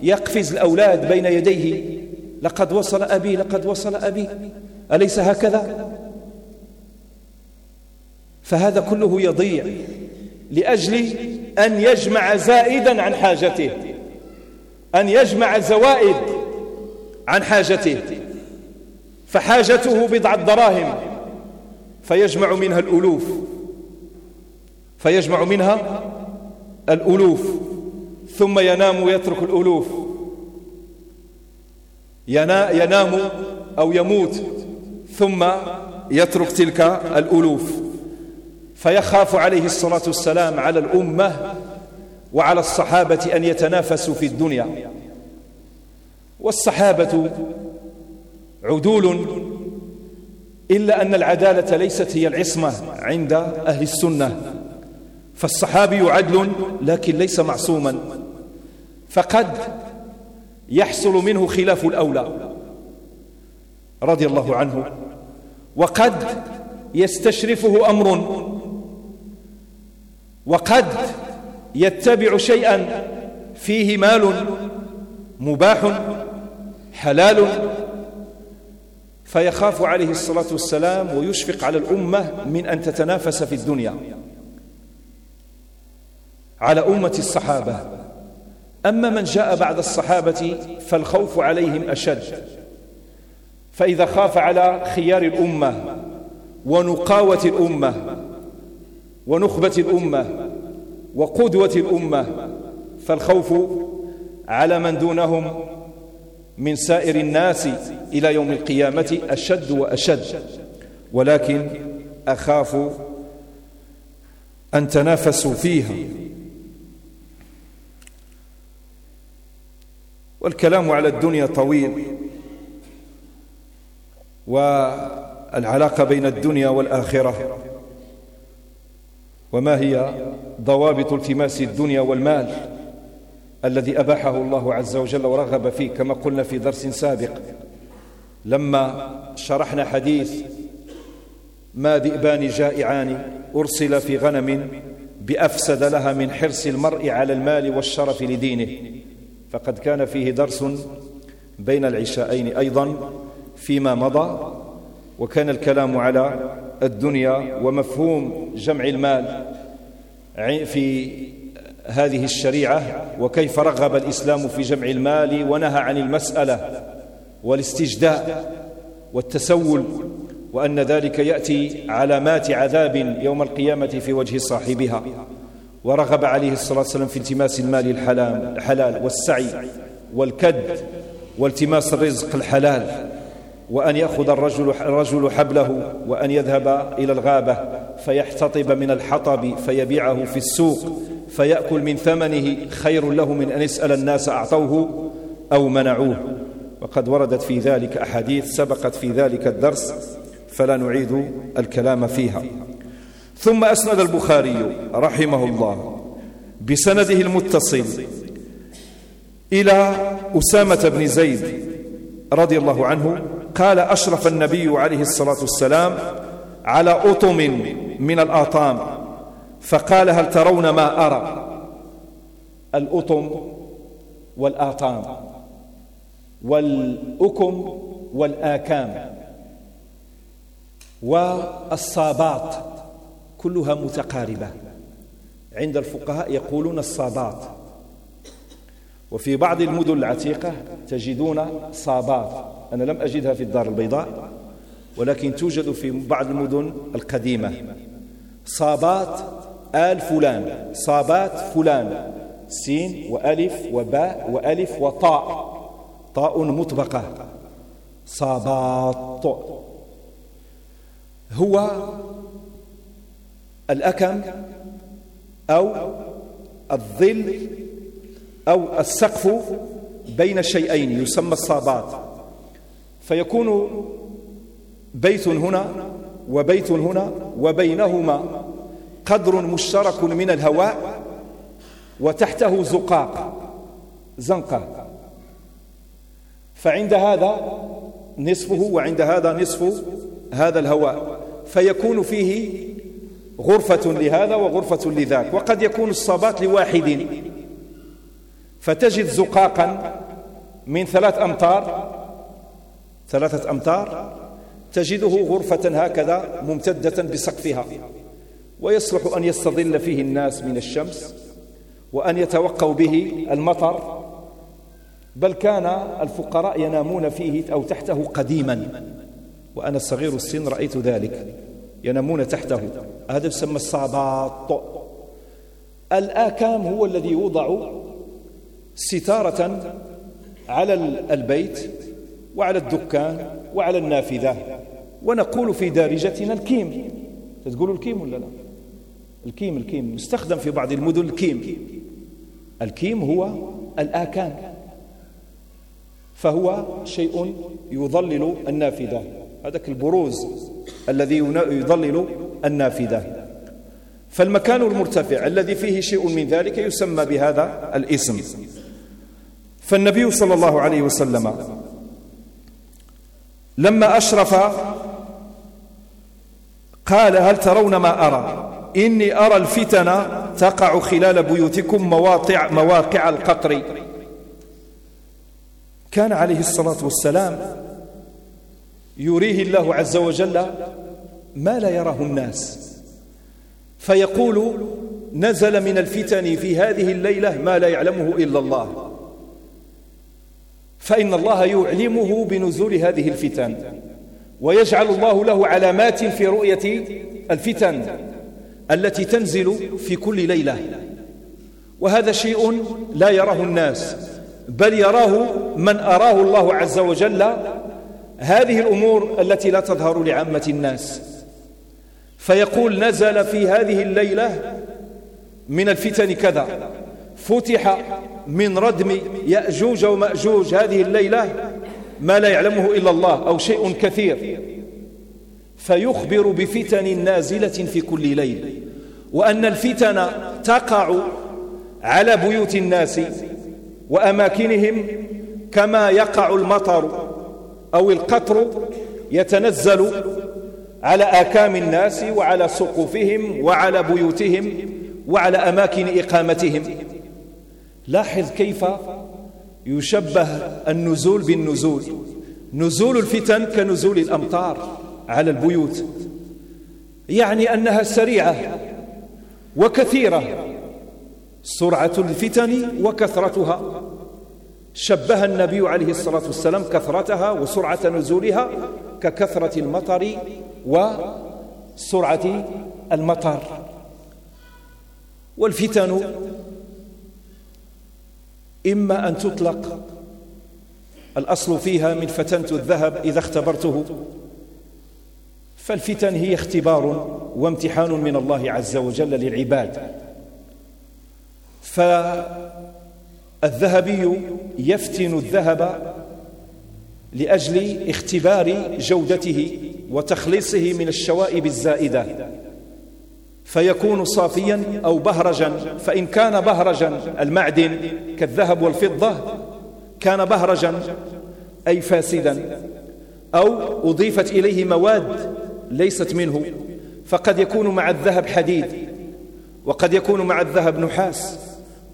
يقفز الأولاد بين يديه. لقد وصل أبي لقد وصل أبي. أليس هكذا؟ فهذا كله يضيع لأجل أن يجمع زائدا عن حاجته. أن يجمع زوائد عن حاجته. فحاجته بضعة دراهم فيجمع منها الألوف. فيجمع منها الألوف. ثم ينام ويترك الألوف. ينام أو يموت. ثم يترك تلك الألوف. فيخاف عليه الصلاة والسلام على الأمة وعلى الصحابة أن يتنافسوا في الدنيا. والصحابة عدول إلا أن العدالة ليست هي العصمة عند أهل السنة. فالصحابي عدل لكن ليس معصوما. فقد يحصل منه خلاف الأولى رضي الله عنه. وقد يستشرفه أمر وقد يتبع شيئا فيه مال مباح حلال فيخاف عليه الصلاة والسلام ويشفق على الأمة من أن تتنافس في الدنيا. على أمة الصحابة. أما من جاء بعد الصحابة فالخوف عليهم أشد. فإذا خاف على خيار الأمة ونقاوة الأمة ونخبة الأمة وقدوة الأمة فالخوف على من دونهم من سائر الناس إلى يوم القيامة أشد وأشد. ولكن أخاف أن تنافسوا فيها. والكلام على الدنيا طويل والعلاقة بين الدنيا والآخرة وما هي ضوابط التماس الدنيا والمال الذي أباحه الله عز وجل ورغب فيه كما قلنا في درس سابق. لما شرحنا حديث ما ذئبان جائعان أرسل في غنم بأفسد لها من حرص المرء على المال والشرف لدينه. فقد كان فيه درس بين العشاءين أيضا فيما مضى وكان الكلام على الدنيا ومفهوم جمع المال في هذه الشريعة وكيف رغب الإسلام في جمع المال ونهى عن المسألة والاستجداء والتسول وأن ذلك يأتي علامات عذاب يوم القيامة في وجه صاحبها. ورغب عليه الصلاة والسلام في التماس المال الحلال, والسعي والكد والتماس الرزق الحلال. وأن يأخذ الرجل, الرجل حبله وأن يذهب إلى الغابة فيحتطب من الحطب فيبيعه في السوق فيأكل من ثمنه خير له من أن يسأل الناس أعطوه أو منعوه. وقد وردت في ذلك أحاديث سبقت في ذلك الدرس فلا نعيد الكلام فيها. ثم أسند البخاري رحمه الله بسنده المتصل إلى أسامة بن زيد رضي الله عنه قال أشرف النبي عليه الصلاة والسلام على أطم من الآطام فقال هل ترون ما أرى؟ الأطم والآطام والأكم والآكام والصابات كلها متقاربة. عند الفقهاء يقولون الصابات. وفي بعض المدن العتيقة تجدون صابات. أنا لم أجدها في الدار البيضاء ولكن توجد في بعض المدن القديمة. صابات آل فلان صابات فلان. سين وألف وباء وألف وطاء. طاء مطبقة. صابات. هو الأكم أو الظل أو السقف بين الشيئين يسمى الصابات. فيكون بيت هنا وبيت هنا وبينهما قدر مشترك من الهواء وتحته زقاق زنقة. فعند هذا نصفه وعند هذا نصف هذا الهواء. فيكون فيه غرفة لهذا وغرفة لذاك وقد يكون الصابات لواحد. فتجد زقاقا من ثلاث أمتار ثلاثة أمتار تجده غرفة هكذا ممتدة بسقفها ويصلح أن يستظل فيه الناس من الشمس وأن يتوقوا به المطر بل كان الفقراء ينامون فيه أو تحته قديما. وأنا صغير السن رأيت ذلك ينامون تحته. هذا يسمى الصاباط. الآكام هو الذي يوضع ستارة على البيت وعلى الدكان وعلى النافذة. ونقول في دارجتنا الكيم. تقولوا الكيم ولا لا؟ الكيم الكيم. مستخدم في بعض المدن الكيم. الكيم هو الآكام فهو شيء يظلل النافذة. هذاك البروز الذي يظلل النافذة. فالمكان المرتفع الذي فيه شيء من ذلك يسمى بهذا الاسم. فالنبي صلى الله عليه وسلم لما أشرف قال هل ترون ما أرى؟ إني أرى الفتن تقع خلال بيوتكم مواقع, مواقع القطر. كان عليه الصلاة والسلام يريه الله عز وجل ما لا يراه الناس. فيقول نزل من الفتن في هذه الليلة ما لا يعلمه إلا الله. فإن الله يعلمه بنزول هذه الفتن ويجعل الله له علامات في رؤية الفتن التي تنزل في كل ليلة. وهذا شيء لا يراه الناس بل يراه من أراه الله عز وجل. هذه الأمور التي لا تظهر لعامة الناس. فيقول نزل في هذه الليلة من الفتن كذا فتح من ردم يأجوج ومأجوج هذه الليلة ما لا يعلمه إلا الله أو شيء كثير. فيخبر بفتن نازلة في كل ليل وأن الفتن تقع على بيوت الناس وأماكنهم كما يقع المطر أو القطر يتنزل على آكام الناس وعلى سقوفهم وعلى بيوتهم وعلى أماكن إقامتهم. لاحظ كيف يشبه النزول بالنزول. نزول الفتن كنزول الأمطار على البيوت. يعني أنها سريعة وكثيرة. سرعة الفتن وكثرتها. شبه النبي عليه الصلاة والسلام كثرتها وسرعة نزولها ككثرة المطر وسرعة المطر. والفتن إما أن تطلق. الأصل فيها من فتنت الذهب إذا اختبرته. فالفتن هي اختبار وامتحان من الله عز وجل للعباد. فالذهبي يفتن الذهب لأجل اختبار جودته وتخليصه من الشوائب الزائدة. فيكون صافيا أو بهرجا فإن كان بهرجا المعدن كالذهب والفضة كان بهرجا أي فاسدا أو أضيفت إليه مواد ليست منه فقد يكون مع الذهب حديد وقد يكون مع الذهب نحاس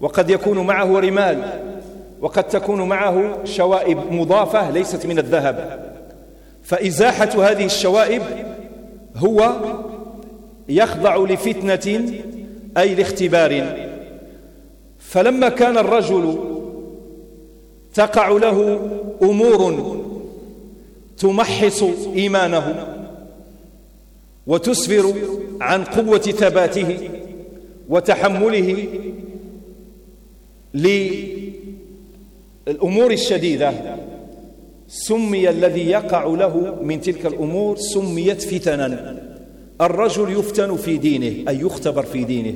وقد يكون معه رمال وقد تكون معه شوائب مضافة ليست من الذهب. فإزاحة هذه الشوائب هو يخضع لفتنة أي لاختبار. فلما كان الرجل تقع له أمور تمحص إيمانه وتسفر عن قوة ثباته وتحمله للأمور الشديدة سمي الذي يقع له من تلك الأمور سميت فتنا. الرجل يفتن في دينه أي يختبر في دينه.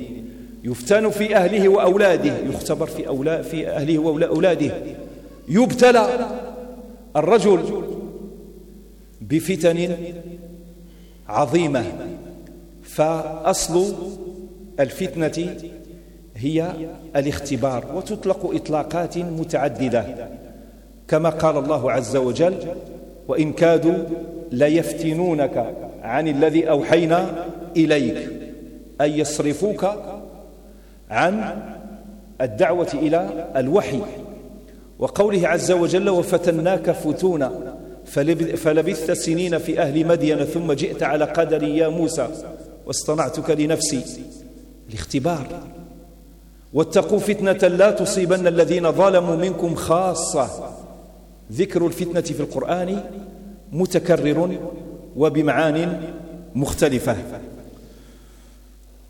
يفتن في أهله وأولاده يختبر في, أولا في أهله وأولاده. يبتلى الرجل بفتن عظيمة. فأصل الفتنة هي الاختبار وتطلق إطلاقات متعددة. كما قال الله عز وجل وإن كادوا ليفتنونك عن الذي أوحينا إليك أي يصرفوك عن الدعوة إلى الوحي. وقوله عز وجل وفتناك فتونا فلبثت سنين في أهل مدين ثم جئت على قدري يا موسى واصطنعتك لنفسي. الاختبار واتقوا فتنة لا تصيبن الذين ظلموا منكم خاصة. ذكر الفتنة في القرآن متكرر وبمعان مختلفة.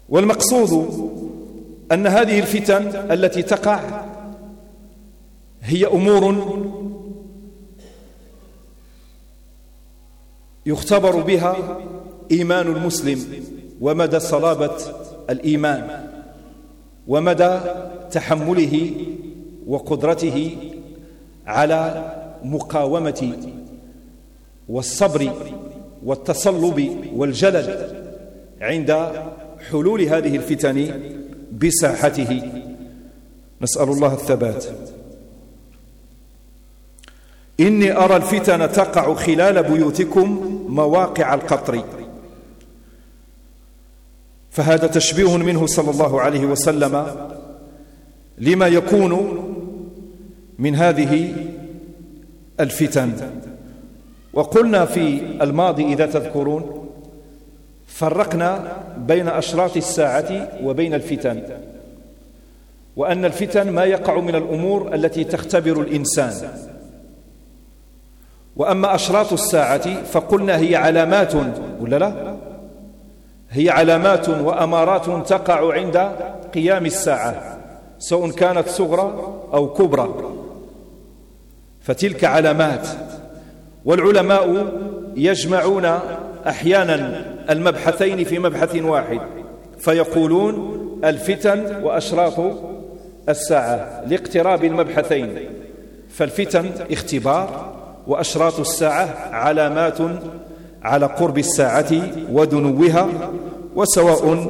والمقصود أن هذه الفتن التي تقع هي أمور يختبر بها إيمان المسلم ومدى صلابة الإيمان ومدى تحمله وقدرته على مقاومة والصبر والتصلب والجلد عند حلول هذه الفتن بساحته. نسأل الله الثبات. إني أرى الفتن تقع خلال بيوتكم مواقع القطر. فهذا تشبيه منه صلى الله عليه وسلم لما يكون من هذه الفتن. وقلنا في الماضي إذا تذكرون فرقنا بين أشراط الساعة وبين الفتن وأن الفتن ما يقع من الأمور التي تختبر الإنسان. وأما أشراط الساعة فقلنا هي علامات ولا لا؟ هي علامات وأمارات تقع عند قيام الساعة سواء كانت صغرى أو كبرى. فتلك علامات. والعلماء يجمعون أحيانا المبحثين في مبحث واحد فيقولون الفتن وأشراط الساعة لاقتراب المبحثين فالفتن اختبار وأشراط الساعة علامات على قرب الساعة ودنوها وسواء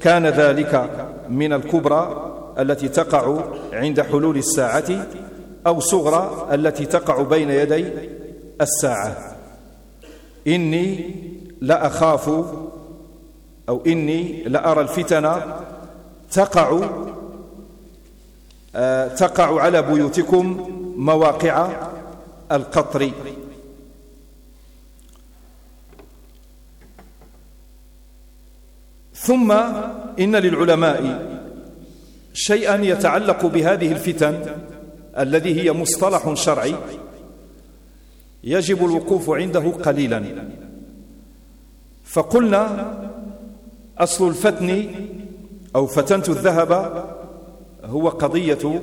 كان ذلك من الكبرى التي تقع عند حلول الساعة أو صغرى التي تقع بين يدي الساعة. إني لأخاف أو إني لأرى الفتن تقع آه، تقع على بيوتكم مواقع القطر. ثم إن للعلماء شيئا يتعلق بهذه الفتن الذي هي مصطلح شرعي. يجب الوقوف عنده قليلا. فقلنا أصل الفتن أو فتنت الذهب هو قضية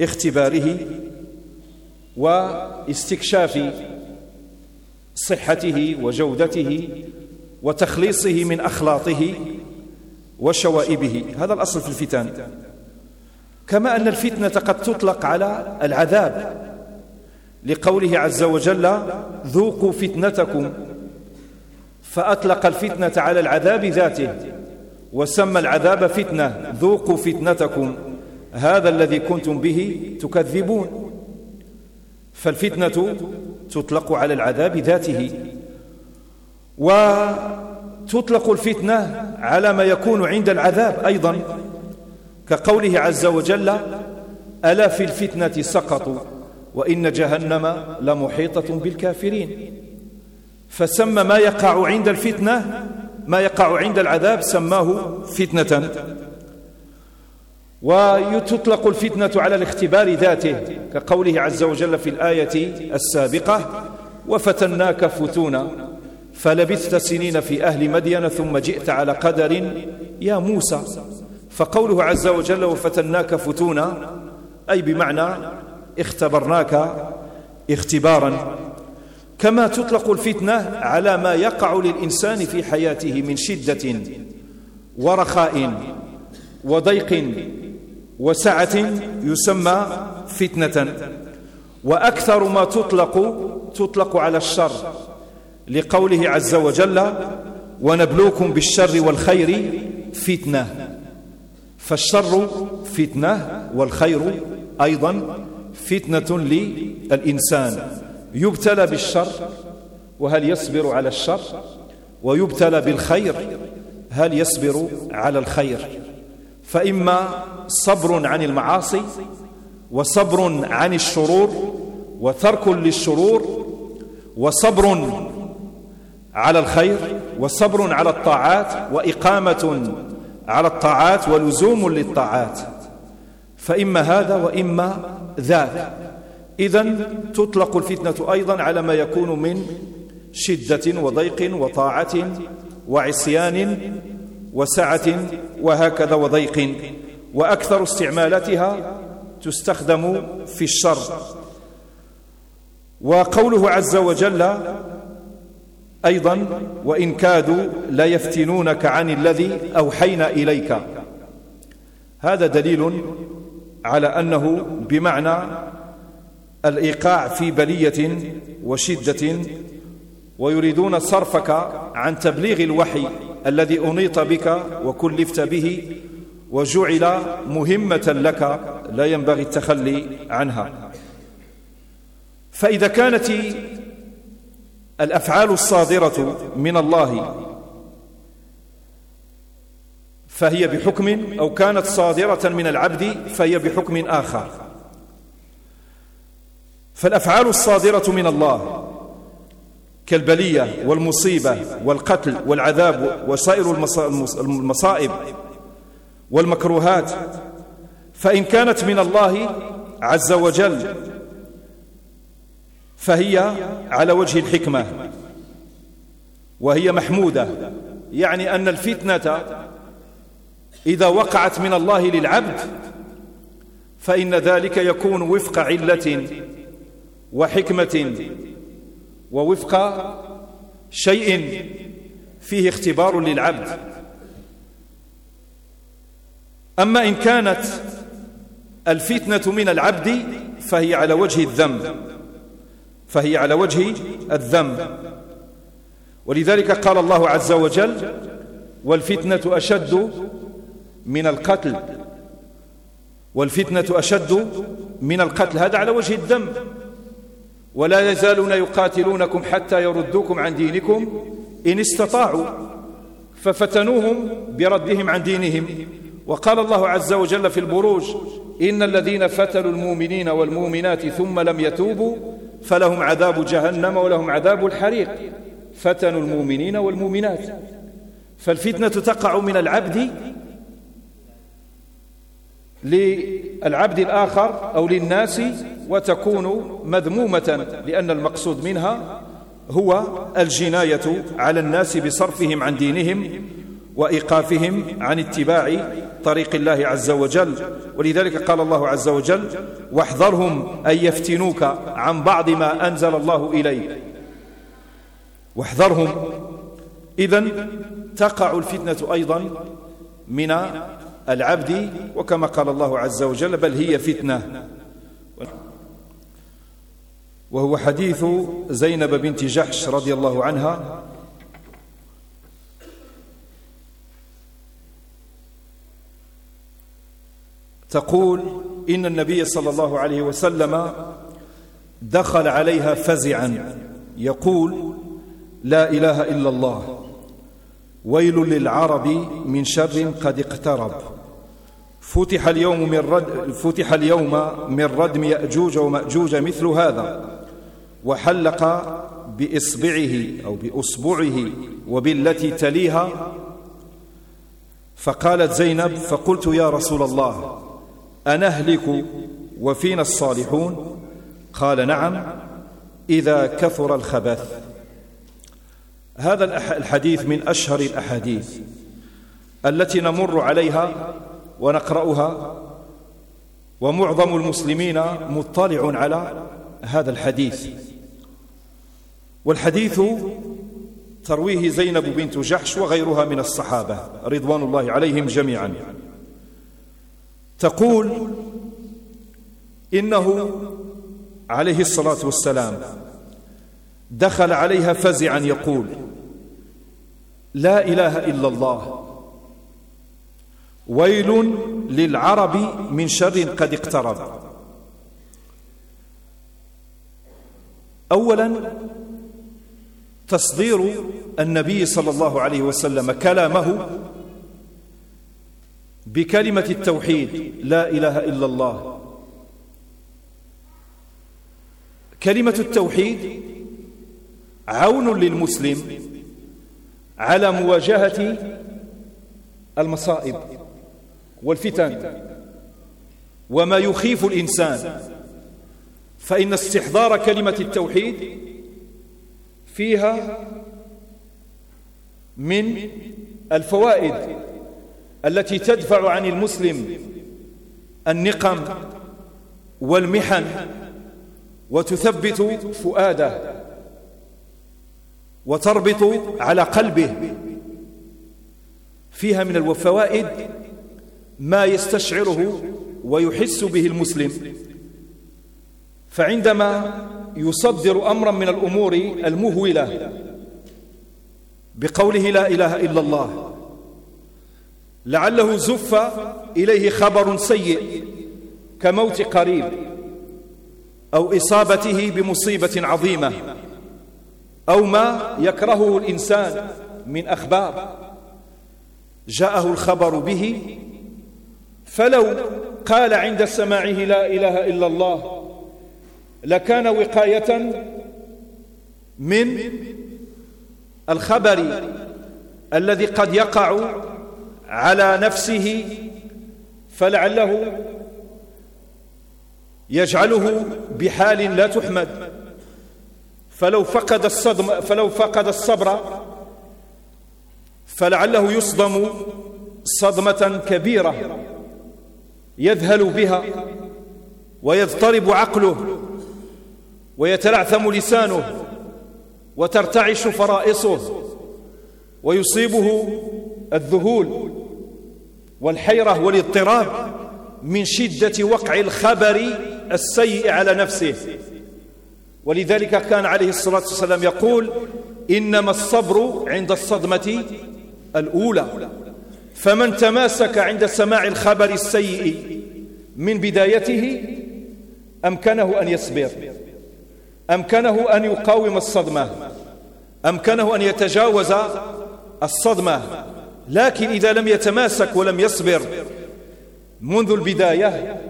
اختباره واستكشاف صحته وجودته وتخليصه من أخلاطه وشوائبه. هذا الأصل في الفتن. كما أن الفتنة قد تطلق على العذاب. لقوله عز وجل ذوقوا فتنتكم. فأطلق الفتنة على العذاب ذاته وسمى العذاب فتنة ذوقوا فتنتكم. هذا الذي كنتم به تكذبون. فالفتنة تطلق على العذاب ذاته وتطلق الفتنة على ما يكون عند العذاب أيضا. كقوله عز وجل ألا في الفتنة سقطوا. وإن جهنم لمحيطة بالكافرين. فسمى ما يقع عند الفتنة ما يقع عند العذاب سماه فتنة. وتطلق الفتنة على الاختبار ذاته كقوله عز وجل في الآية السابقة وفتناك فتونا فلبثت سنين في أهل مدين ثم جئت على قدر يا موسى. فقوله عز وجل وفتناك فتونا أي بمعنى اختبرناك اختبارا. كما تطلق الفتنة على ما يقع للإنسان في حياته من شدة ورخاء وضيق وسعة يسمى فتنة. وأكثر ما تطلق تطلق على الشر لقوله عز وجل ونبلوكم بالشر والخير فتنة فالشر فتنة والخير أيضا فتنة للإنسان. يبتلى بالشر وهل يصبر على الشر؟ ويبتلى بالخير هل يصبر على الخير؟ فإما صبر عن المعاصي وصبر عن الشرور وترك للشرور وصبر على الخير وصبر على الطاعات وإقامة على الطاعات ولزوم للطاعات. فإما هذا وإما ذاك إذا تطلق الفتنة أيضا على ما يكون من شدة وضيق وطاعة وعصيان وسعة وهكذا وضيق. وأكثر استعمالاتها تستخدم في الشر. وقوله عز وجل أيضا وإن كادوا ليفتنونك عن الذي أوحينا إليك. هذا دليل على أنه بمعنى الإيقاع في بلية وشدة ويريدون صرفك عن تبليغ الوحي الذي أنيط بك وكلفت به وجعل مهمة لك لا ينبغي التخلي عنها. فإذا كانت الأفعال الصادرة من الله فهي بحكم أو كانت صادرة من العبد فهي بحكم آخر. فالأفعال الصادرة من الله كالبلية والمصيبة والقتل والعذاب وسائر المصائب والمكروهات فإن كانت من الله عز وجل فهي على وجه الحكمة وهي محمودة. يعني أن الفتنة إذا وقعت من الله للعبد فإن ذلك يكون وفق علة وحكمة ووفق شيء فيه اختبار للعبد. أما إن كانت الفتنة من العبد فهي على وجه الذنب فهي على وجه الذنب. ولذلك قال الله عز وجل والفتنة أشد من القتل. والفتنة أشد من القتل. هذا على وجه الدم. ولا يزالون يقاتلونكم حتى يردوكم عن دينكم. إن استطاعوا ففتنوهم بردهم عن دينهم. وقال الله عز وجل في البروج إن الذين فتلوا المؤمنين والمؤمنات ثم لم يتوبوا فلهم عذاب جهنم ولهم عذاب الحريق. فتنوا المؤمنين والمؤمنات. فالفتنة تقع من العبد للعبد الآخر أو للناس وتكون مذمومة لأن المقصود منها هو الجناية على الناس بصرفهم عن دينهم وإيقافهم عن اتباع طريق الله عز وجل. ولذلك قال الله عز وجل واحذرهم أن يفتنوك عن بعض ما أنزل الله إليك. واحذرهم. إذن تقع الفتنة أيضا من العبد وكما قال الله عز وجل بل هي فتنة. وهو حديث زينب بنت جحش رضي الله عنها. تقول إن النبي صلى الله عليه وسلم دخل عليها فزعا. يقول لا إله إلا الله. ويل للعرب من شر قد اقترب. فتح اليوم من رد فتح اليوم من ردم يأجوج ومأجوج مثل هذا وحلق بإصبعه أو بأصبعه وبالتي تليها فقالت زينب فقلت يا رسول الله أنهلك وفينا الصالحون؟ قال نعم إذا كثر الخبث. هذا الحديث من أشهر الأحاديث التي نمر عليها ونقرأها. ومعظم المسلمين مطلع على هذا الحديث. والحديث ترويه زينب بنت جحش وغيرها من الصحابة رضوان الله عليهم جميعا. تقول إنه عليه الصلاة والسلام دخل عليها فزعا يقول لا إله إلا الله. ويل للعرب من شر قد اقترب. أولا تصدير النبي صلى الله عليه وسلم كلامه بكلمة التوحيد لا إله إلا الله. كلمة التوحيد عون للمسلم على مواجهة المصائب. والفتن. وما يخيف الإنسان. فإن استحضار كلمة التوحيد فيها من الفوائد التي تدفع عن المسلم النقم والمحن وتثبت فؤاده وتربط على قلبه. فيها من الفوائد ما يستشعره ويحس به المسلم. فعندما يصدر أمرا من الأمور المهولة بقوله لا إله إلا الله لعله زف إليه خبر سيء كموت قريب أو إصابته بمصيبة عظيمة أو ما يكرهه الإنسان من أخبار جاءه الخبر به فلو قال عند سماعه لا إله إلا الله لكان وقاية من الخبر الذي قد يقع على نفسه فلعله يجعله بحال لا تحمد. فلو فقد الصدم فلو فقد الصبر فلعله يصدم صدمة كبيرة. يذهل بها ويضطرب عقله ويتلعثم لسانه وترتعش فرائصه ويصيبه الذهول والحيرة والاضطراب من شدة وقع الخبر السيء على نفسه. ولذلك كان عليه الصلاة والسلام يقول إنما الصبر عند الصدمة الأولى. فمن تماسك عند سماع الخبر السيء من بدايته أمكنه أن يصبر أمكنه أن يقاوم الصدمة أمكنه أن يتجاوز الصدمة. لكن إذا لم يتماسك ولم يصبر منذ البداية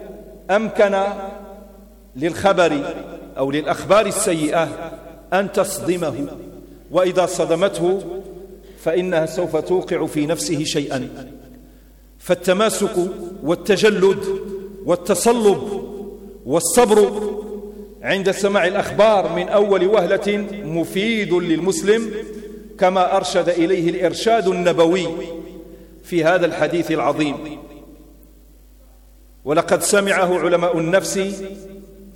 أمكن للخبر أو للأخبار السيئة أن تصدمه وإذا صدمته فإنها سوف توقع في نفسه شيئا. فالتماسك والتجلد والتصلب والصبر عند سماع الأخبار من أول وهلة مفيد للمسلم كما أرشد إليه الإرشاد النبوي في هذا الحديث العظيم. ولقد سمعه علماء النفس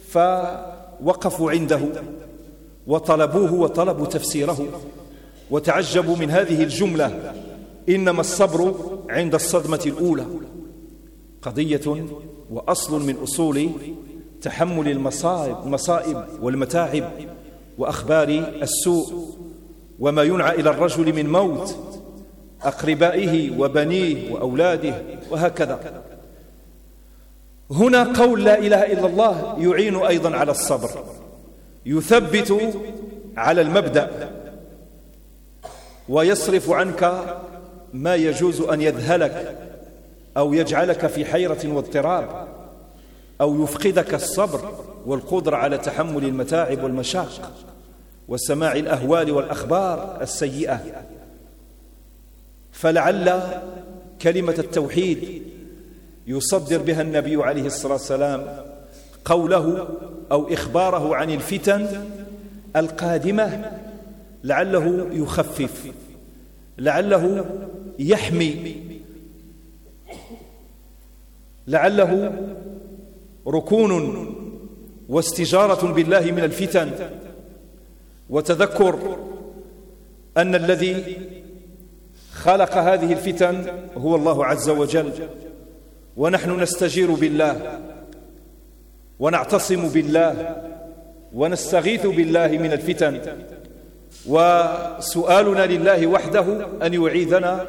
فوقفوا عنده وطلبوه وطلبوا تفسيره. وتعجبوا من هذه الجملة إنما الصبر عند الصدمة الأولى. قضية وأصل من أصول تحمل المصائب, المصائب والمتاعب وأخبار السوء وما ينعى إلى الرجل من موت أقربائه وبنيه وأولاده وهكذا. هنا قول لا إله إلا الله يعين أيضا على الصبر يثبت على المبدأ. ويصرف عنك ما يجوز أن يذهلك أو يجعلك في حيرة واضطراب أو يفقدك الصبر والقدرة على تحمل المتاعب والمشاق وسماع الأهوال والأخبار السيئة. فلعل كلمة التوحيد يصدر بها النبي عليه الصلاة والسلام قوله أو إخباره عن الفتن القادمة لعله يخفف لعله يحمي لعله ركون واستجارة بالله من الفتن. وتذكر أن الذي خلق هذه الفتن هو الله عز وجل. ونحن نستجير بالله ونعتصم بالله ونستغيث بالله من الفتن. وسؤالنا لله وحده أن يعيذنا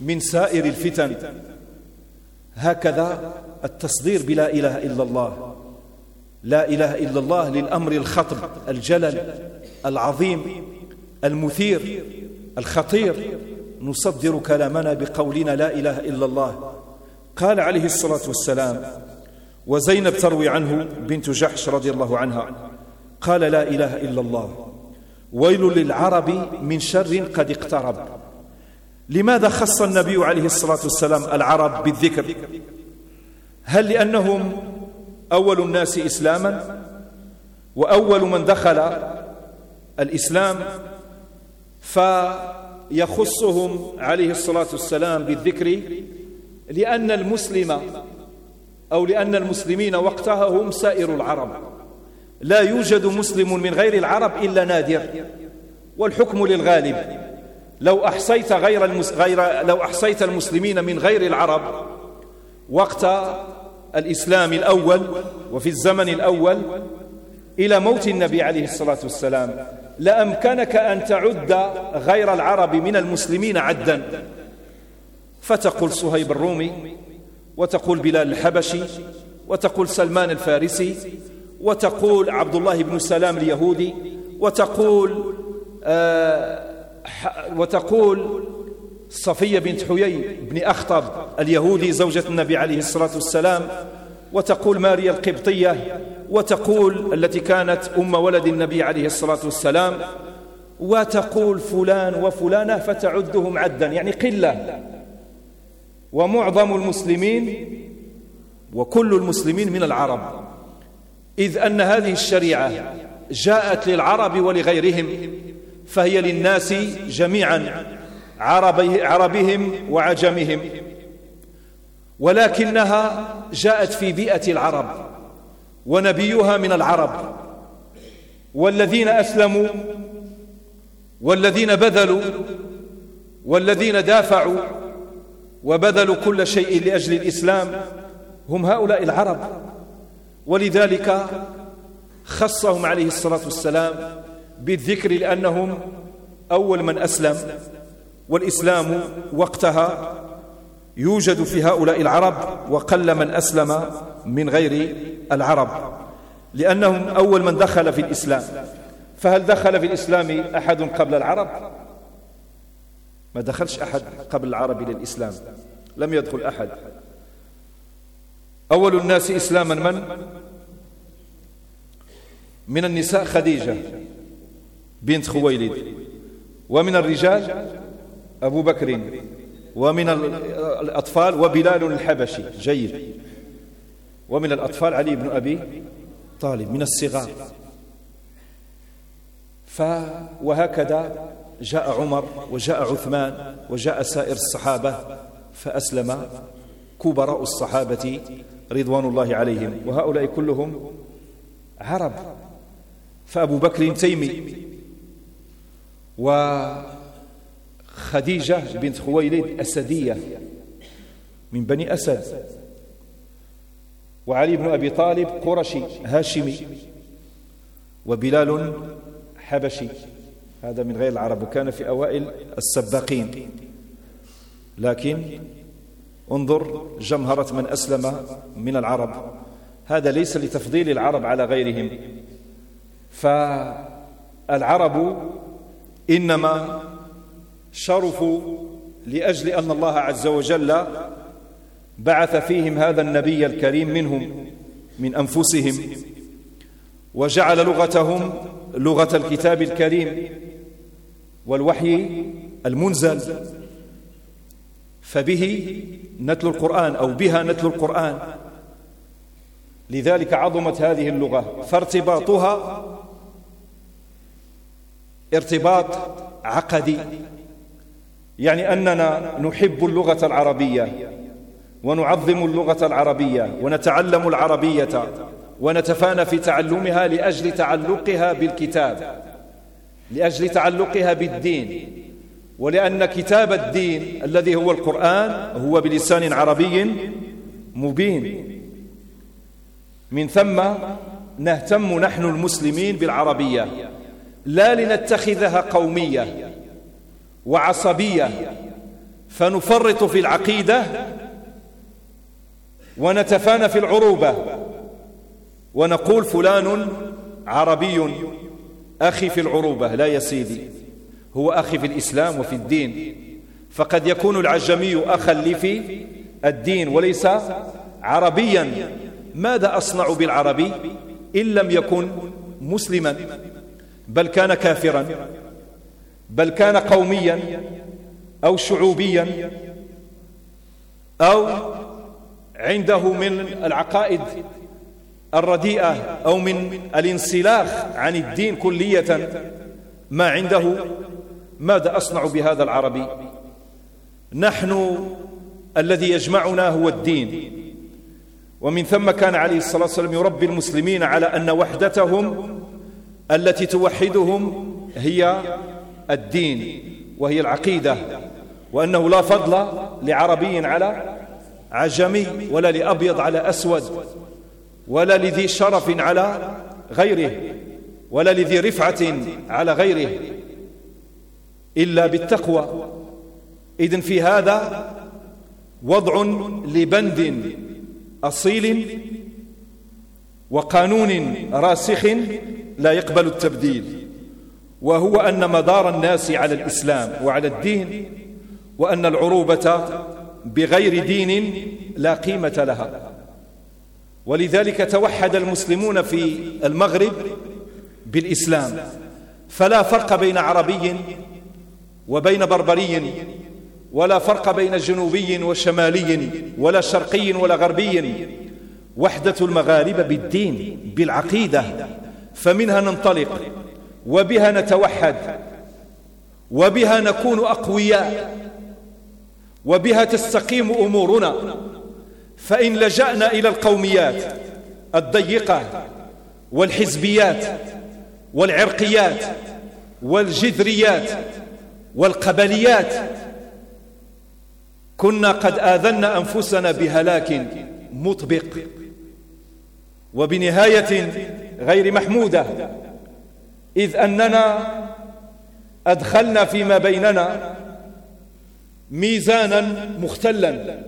من سائر الفتن. هكذا التصدير بلا إله إلا الله. لا إله إلا الله للأمر الخطب الجلل العظيم المثير الخطير. نصدر كلامنا بقولنا لا إله إلا الله. قال عليه الصلاة والسلام وزينب تروي عنه بنت جحش رضي الله عنها قال لا إله إلا الله. ويل للعرب من شر قد اقترب. لماذا خص النبي عليه الصلاة والسلام العرب بالذكر؟ هل لأنهم أول الناس إسلاما؟ وأول من دخل الإسلام؟ فيخصهم عليه الصلاة والسلام بالذكر لأن المسلم أو لأن المسلمين وقتها هم سائر العرب. لا يوجد مسلم من غير العرب إلا نادر والحكم للغالب. لو أحصيت غير, المس... غير لو أحصيت المسلمين من غير العرب وقت الإسلام الأول وفي الزمن الأول إلى موت النبي عليه الصلاة والسلام لأمكنك أن تعد غير العرب من المسلمين عدا. فتقول صهيب الرومي وتقول بلال الحبشي وتقول سلمان الفارسي وتقول عبد الله بن سلام اليهودي وتقول آه وتقول صفية بنت حيي بن أخطب اليهودي زوجة النبي عليه الصلاة والسلام وتقول ماريا القبطية وتقول التي كانت أم ولد النبي عليه الصلاة والسلام وتقول فلان وفلانة فتعدهم عدا يعني قلة. ومعظم المسلمين وكل المسلمين من العرب. إذ أن هذه الشريعة جاءت للعرب ولغيرهم فهي للناس جميعا عربي عربهم وعجمهم. ولكنها جاءت في بيئة العرب ونبيها من العرب. والذين أسلموا والذين بذلوا والذين دافعوا وبذلوا كل شيء لأجل الإسلام هم هؤلاء العرب. ولذلك خصهم عليه الصلاة والسلام بالذكر لأنهم أول من أسلم والإسلام وقتها يوجد في هؤلاء العرب وقل من أسلم من غير العرب لأنهم أول من دخل في الإسلام. فهل دخل في الإسلام أحد قبل العرب؟ ما دخلش أحد قبل العرب إلى الإسلام لم يدخل أحد. أول الناس إسلاما من؟ من النساء خديجة بنت خويلد ومن الرجال أبو بكر ومن الأطفال وبلال الحبشي جيد. ومن الأطفال علي بن أبي طالب من الصغار. ف وهكذا جاء عمر وجاء عثمان وجاء سائر الصحابة فأسلم كبراء الصحابة رضوان الله عليهم. وهؤلاء كلهم عرب. فأبو بكر تيمي وخديجة بنت خويلد أسدية من بني أسد. وعلي بن أبي طالب قرشي هاشمي وبلال حبشي. هذا من غير العرب وكان في أوائل السباقين. لكن انظر جمهرة من أسلم من العرب. هذا ليس لتفضيل العرب على غيرهم. فالعرب إنما شرفوا لأجل أن الله عز وجل بعث فيهم هذا النبي الكريم منهم من أنفسهم وجعل لغتهم لغة الكتاب الكريم والوحي المنزل. فبه نتلو القرآن أو بها نتلو القرآن. لذلك عظمت هذه اللغة. فارتباطها ارتباط عقدي. يعني أننا نحب اللغة العربية ونعظم اللغة العربية ونتعلم العربية ونتفانى في تعلمها لأجل تعلقها بالكتاب لأجل تعلقها بالدين. ولأن كتاب الدين الذي هو القرآن هو بلسان عربي مبين. من ثم نهتم نحن المسلمين بالعربية. لا لنتخذها قومية وعصبية. فنفرط في العقيدة ونتفانى في العروبة. ونقول فلان عربي أخي في العروبة لا يا سيدي. هو أخي في الإسلام وفي الدين. فقد يكون العجمي أخا لي في الدين وليس عربيا. ماذا أصنع بالعربي إن لم يكن مسلما؟ بل كان كافرا بل كان قوميا أو شعوبيا أو عنده من العقائد الرديئة أو من الانسلاخ عن الدين كلية. ما عنده ماذا أصنع بهذا العربي؟ نحن الذي يجمعنا هو الدين. ومن ثم كان عليه الصلاة والسلام يربي المسلمين على أن وحدتهم التي توحدهم هي الدين وهي العقيدة وأنه لا فضل لعربي على عجمي ولا لأبيض على أسود ولا لذي شرف على غيره ولا لذي رفعة على غيره. إلا بالتقوى. إذن في هذا وضع لبند أصيل وقانون راسخ لا يقبل التبديل وهو أن مدار الناس على الإسلام وعلى الدين وأن العروبة بغير دين لا قيمة لها. ولذلك توحد المسلمون في المغرب بالإسلام فلا فرق بين عربي وبين بربري ولا فرق بين جنوبي وشمالي ولا شرقي ولا غربي. وحدة المغاربة بالدين بالعقيدة فمنها ننطلق وبها نتوحد وبها نكون أقوياء وبها تستقيم أمورنا. فإن لجأنا إلى القوميات الضيقة والحزبيات والعرقيات والجذريات والقبليات. كنا قد آذنا أنفسنا بهلاك مطبق وبنهاية غير محمودة إذ أننا أدخلنا فيما بيننا ميزانا مختلا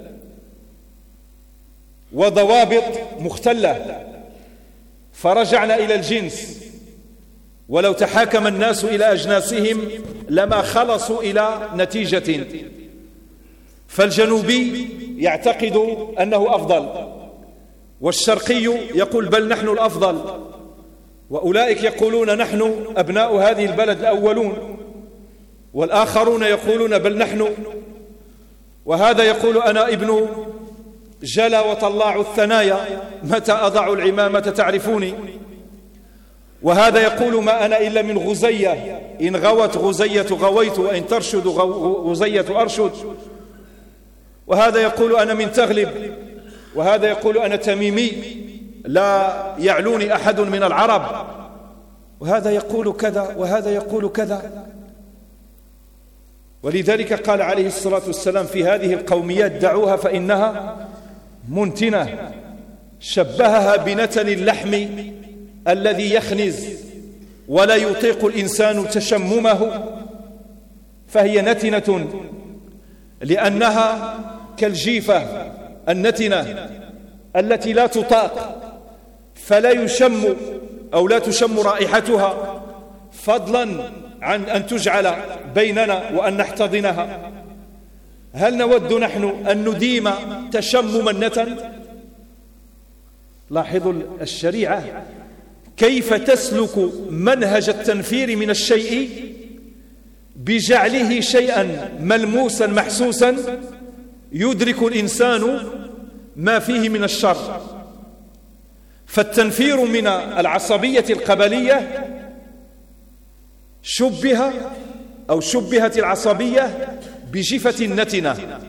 وضوابط مختلة فرجعنا إلى الجنس. ولو تحاكم الناس إلى أجناسهم لما خلصوا إلى نتيجة. فالجنوبي يعتقد أنه أفضل والشرقي يقول بل نحن الأفضل وأولئك يقولون نحن أبناء هذه البلد الأولون والآخرون يقولون بل نحن. وهذا يقول أنا ابن جلى وطلاع الثنايا متى أضع العمامة تعرفوني؟ وهذا يقول ما أنا إلا من غزية. إن غوت غزية غويت وإن ترشد غزية أرشد. وهذا يقول أنا من تغلب. وهذا يقول أنا تميمي. لا يعلوني أحد من العرب. وهذا يقول كذا وهذا يقول كذا. ولذلك قال عليه الصلاة والسلام في هذه القوميات دعوها فإنها منتنة. شبهها بنتن اللحم. الذي يخنز ولا يطيق الإنسان تشممه فهي نتنة لأنها كالجيفة النتنة التي لا تطاق فلا يشم أو لا تشم رائحتها فضلا عن أن تجعل بيننا وأن نحتضنها. هل نود نحن أن نديم تشمم النتن؟ لاحظوا الشريعة كيف تسلك منهج التنفير من الشيء؟ بجعله شيئا ملموسا محسوسا يدرك الإنسان ما فيه من الشر. فالتنفير من العصبية القبلية شبه أو شبهت العصبية بجفة نتنة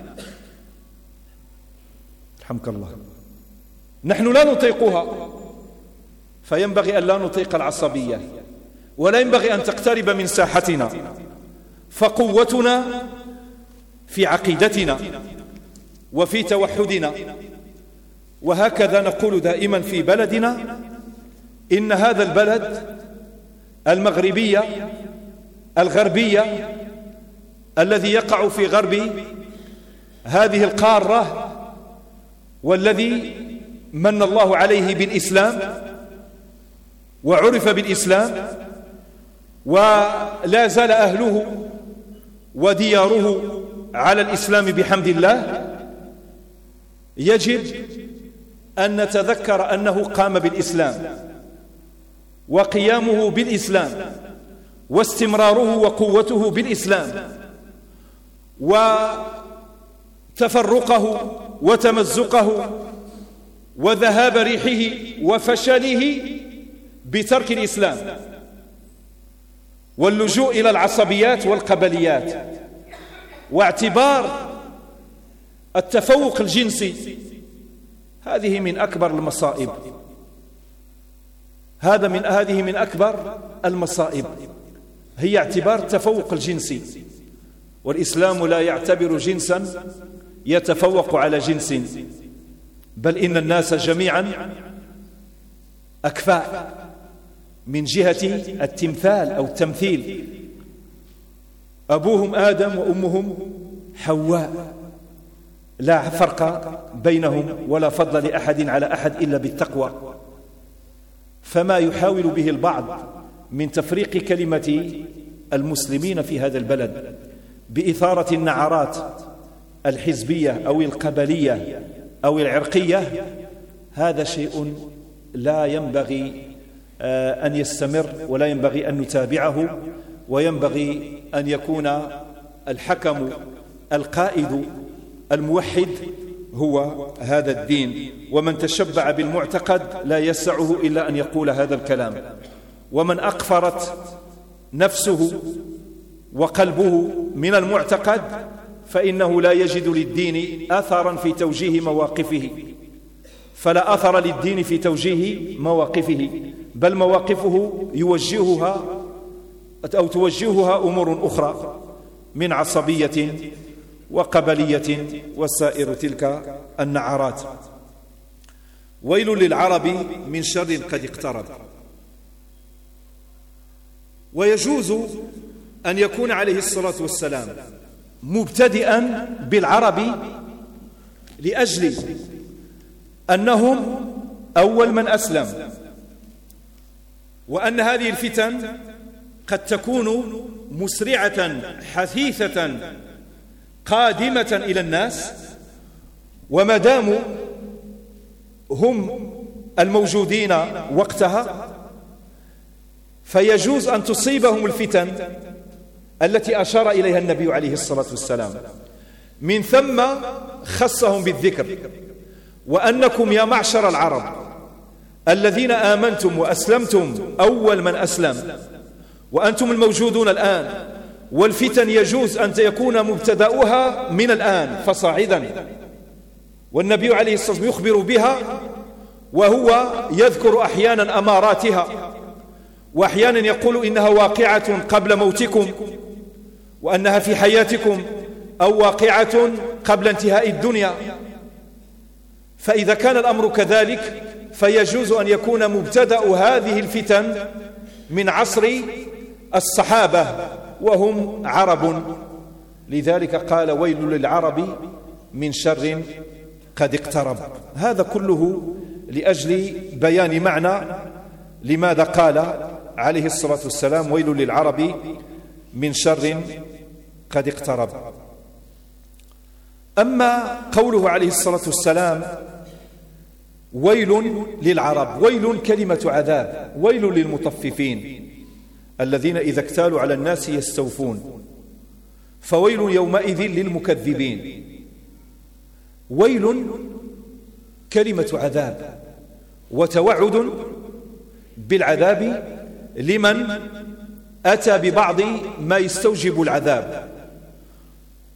رحمك الله. نحن لا نطيقها. فينبغي أن لا نطيق العصبية ولا ينبغي أن تقترب من ساحتنا فقوتنا في عقيدتنا وفي توحدنا. وهكذا نقول دائما في بلدنا إن هذا البلد المغربية الغربية الذي يقع في غرب هذه القارة والذي من الله عليه بالإسلام وعرف بالإسلام ولا زال أهله ودياره على الإسلام بحمد الله يجب أن نتذكر أنه قام بالإسلام وقيامه بالإسلام واستمراره وقوته بالإسلام وتفرقه وتمزقه وذهاب ريحه وفشله بترك الإسلام واللجوء إلى العصبيات والقبليات واعتبار التفوق الجنسي. هذه من أكبر المصائب. هذا من هذه من أكبر المصائب. هي اعتبار التفوق الجنسي. والإسلام لا يعتبر جنسا يتفوق على جنس بل إن الناس جميعا أكفاء. من جهة التمثال أو التمثيل. أبوهم آدم وأمهم حواء. لا فرق بينهم ولا فضل لأحد على أحد إلا بالتقوى. فما يحاول به البعض من تفريق كلمة المسلمين في هذا البلد بإثارة النعرات الحزبية أو القبلية أو العرقية هذا شيء لا ينبغي أن يستمر ولا ينبغي أن نتابعه وينبغي أن يكون الحكم القائد الموحد هو هذا الدين. ومن تشبع بالمعتقد لا يسعه إلا أن يقول هذا الكلام. ومن أقفرت نفسه وقلبه من المعتقد فإنه لا يجد للدين أثرا في توجيه مواقفه. فلا أثر للدين في توجيه مواقفه. بل مواقفه يوجهها أو توجهها أمور أخرى من عصبية وقبلية وسائر تلك النعرات. ويل للعرب من شر قد اقترب. ويجوز أن يكون عليه الصلاة والسلام مبتدئا بالعرب لأجل أنهم أول من أسلم. وأن هذه الفتن قد تكون مسرعة حثيثة قادمة إلى الناس وما داموا هم الموجودين وقتها فيجوز أن تصيبهم الفتن التي أشار إليها النبي عليه الصلاة والسلام. من ثم خصهم بالذكر وأنكم يا معشر العرب الذين آمنتم وأسلمتم أول من أسلم. وأنتم الموجودون الآن. والفتن يجوز أن يكون مبتدأها من الآن فصاعدا. والنبي عليه الصلاة والسلام يخبر بها وهو يذكر أحيانا أماراتها. وأحيانا يقول إنها واقعة قبل موتكم وأنها في حياتكم أو واقعة قبل انتهاء الدنيا. فإذا كان الأمر كذلك فيجوز أن يكون مبتدأ هذه الفتن من عصر الصحابة وهم عرب. لذلك قال ويل للعرب من شر قد اقترب. هذا كله لأجل بيان معنى لماذا قال عليه الصلاة والسلام ويل للعرب من شر قد اقترب. أما قوله عليه الصلاة والسلام ويل للعرب ويل كلمة عذاب ويل للمطففين. الذين إذا اكتالوا على الناس يستوفون. فويل يومئذ للمكذبين. ويل كلمة عذاب. وتوعد بالعذاب لمن أتى ببعض ما يستوجب العذاب.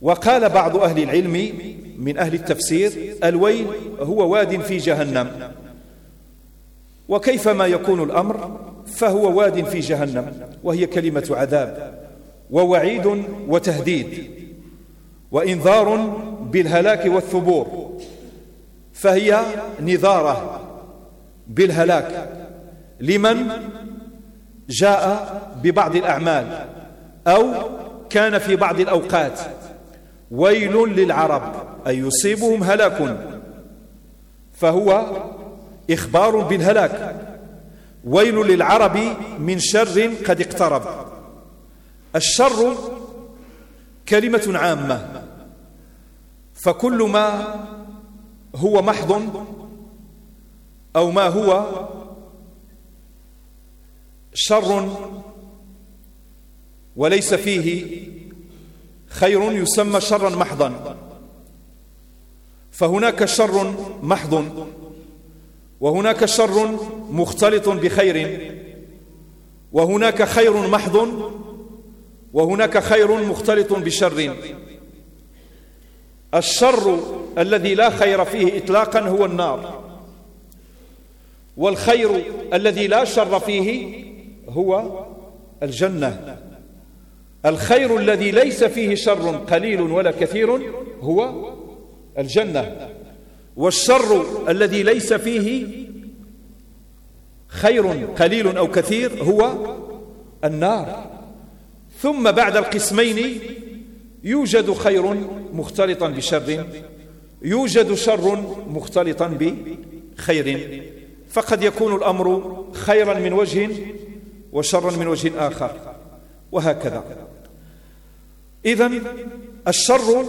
وقال بعض أهل العلم من أهل التفسير الويل هو واد في جهنم. وكيفما يكون الأمر فهو واد في جهنم وهي كلمة عذاب ووعيد وتهديد وإنذار بالهلاك والثبور فهي نذارة بالهلاك لمن جاء ببعض الأعمال أو كان في بعض الأوقات. ويل للعرب أي يصيبهم هلاك. فهو إخبار بالهلاك. ويل للعرب من شر قد اقترب. الشر كلمة عامة. فكل ما هو محض أو ما هو شر وليس فيه خير يسمى شرا محضا. فهناك شر محض وهناك شر مختلط بخير وهناك خير محض وهناك خير مختلط بشر. الشر الذي لا خير فيه إطلاقا هو النار والخير الذي لا شر فيه هو الجنة. الخير الذي ليس فيه شر قليل ولا كثير هو الجنة. والشر الذي ليس فيه خير قليل أو كثير هو النار. ثم بعد القسمين يوجد خير مختلطا بشر يوجد شر مختلطا بخير. فقد يكون الأمر خيرا من وجه وشرا من وجه آخر وهكذا. إذن الشر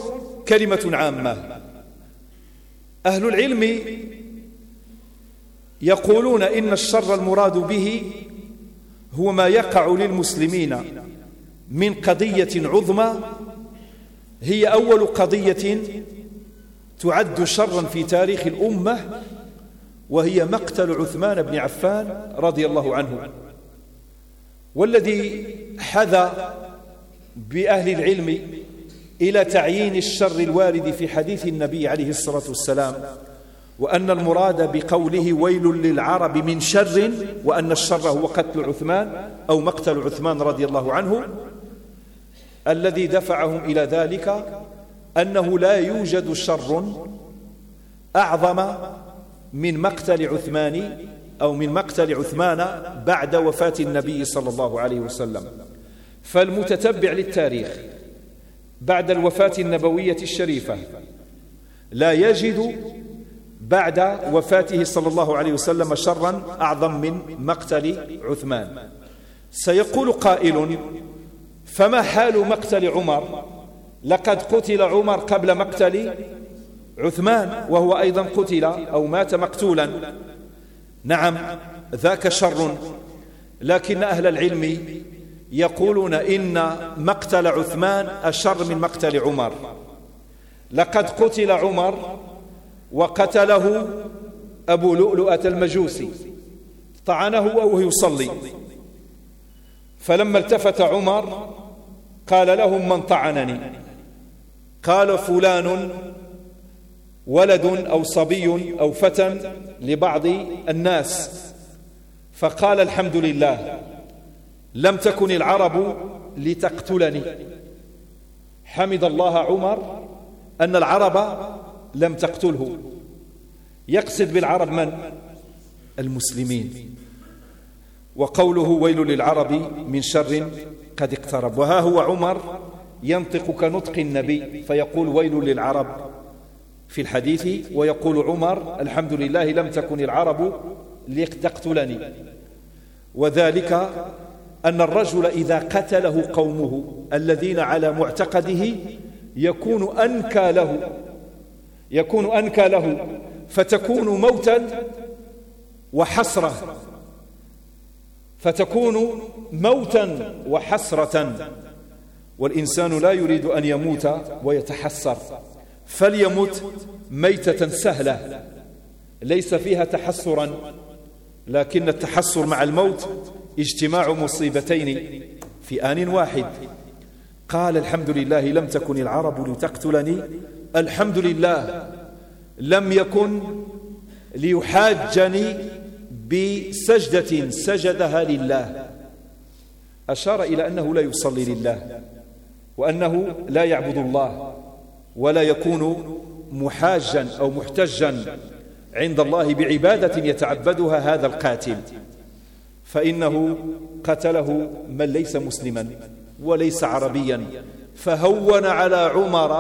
كلمة عامة. أهل العلم يقولون إن الشر المراد به هو ما يقع للمسلمين من قضية عظمى هي أول قضية تعد شرا في تاريخ الأمة وهي مقتل عثمان بن عفان رضي الله عنه. والذي حذى بأهل العلم إلى تعيين الشر الوارد في حديث النبي عليه الصلاة والسلام وأن المراد بقوله ويل للعرب من شر وأن الشر هو قتل عثمان أو مقتل عثمان رضي الله عنه الذي دفعهم إلى ذلك أنه لا يوجد شر أعظم من مقتل عثمان أو من مقتل عثمان بعد وفاة النبي صلى الله عليه وسلم. فالمتتبع للتاريخ بعد الوفاة النبوية الشريفة. لا يجد بعد وفاته صلى الله عليه وسلم شرا أعظم من مقتل عثمان. سيقول قائل فما حال مقتل عمر؟ لقد قتل عمر قبل مقتل عثمان وهو أيضا قتل أو مات مقتولا. نعم ذاك شر لكن أهل العلم يقولون إن مقتل عثمان أشر من مقتل عمر. لقد قتل عمر وقتله أبو لؤلؤة المجوسي. طعنه وهو يصلي. فلما التفت عمر قال لهم من طعنني. قال فلان ولد أو صبي أو فتى لبعض الناس. فقال الحمد لله. لم تكن العرب لتقتلني. حمد الله عمر أن العرب لم تقتله. يقصد بالعرب من؟ المسلمين. وقوله ويل للعرب من شر قد اقترب. وها هو عمر ينطق كنطق النبي فيقول ويل للعرب في الحديث ويقول عمر الحمد لله لم تكن العرب لتقتلني. وذلك أن الرجل إذا قتله قومه الذين على معتقده يكون أنكى له يكون أنكى له فتكون موتا وحسرة فتكون موتا وحسرة. والإنسان لا يريد أن يموت ويتحسر فليمت ميتة سهلة ليس فيها تحسرا لكن التحسر مع الموت اجتماع مصيبتين في آن واحد. قال الحمد لله لم تكن العرب لتقتلني. الحمد لله لم يكن ليحاجني بسجدة سجدها لله. أشار إلى أنه لا يصلي لله وأنه لا يعبد الله ولا يكون محاجا أو محتجا عند الله بعبادة يتعبدها هذا القاتل. فإنه قتله من ليس مسلما وليس عربيا. فهون على عمر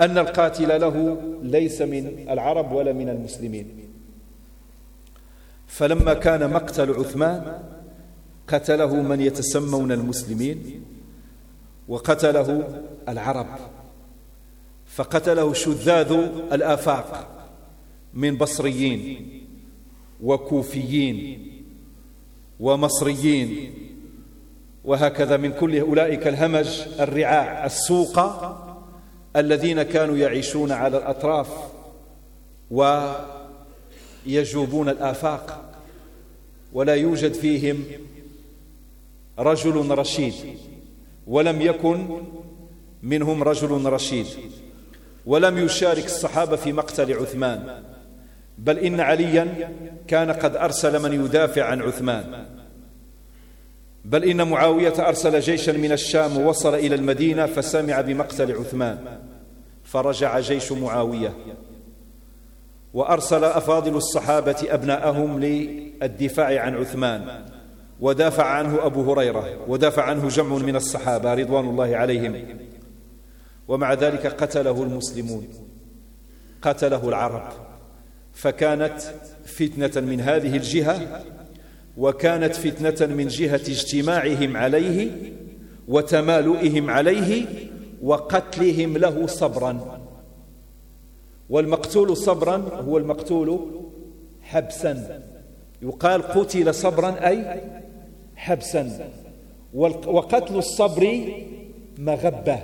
أن القاتل له ليس من العرب ولا من المسلمين. فلما كان مقتل عثمان قتله من يتسمون المسلمين وقتله العرب. فقتله شذاذ الآفاق من بصريين وكوفيين ومصريين. وهكذا من كل أولئك الهمج الرعاع السوق الذين كانوا يعيشون على الأطراف ويجوبون الآفاق. ولا يوجد فيهم رجل رشيد ولم يكن منهم رجل رشيد. ولم يشارك الصحابة في مقتل عثمان بل إن عليا كان قد أرسل من يدافع عن عثمان. بل إن معاوية أرسل جيشا من الشام ووصل إلى المدينة فسمع بمقتل عثمان. فرجع جيش معاوية. وأرسل أفاضل الصحابة أبناءهم للدفاع عن عثمان. ودافع عنه أبو هريرة. ودافع عنه جمع من الصحابة رضوان الله عليهم. ومع ذلك قتله المسلمون. قتله العرب. فكانت فتنة من هذه الجهة وكانت فتنة من جهة اجتماعهم عليه وتمالؤهم عليه وقتلهم له صبرا. والمقتول صبرا هو المقتول حبسا. يقال قتل صبرا أي حبسا. وقتل الصبر مغبة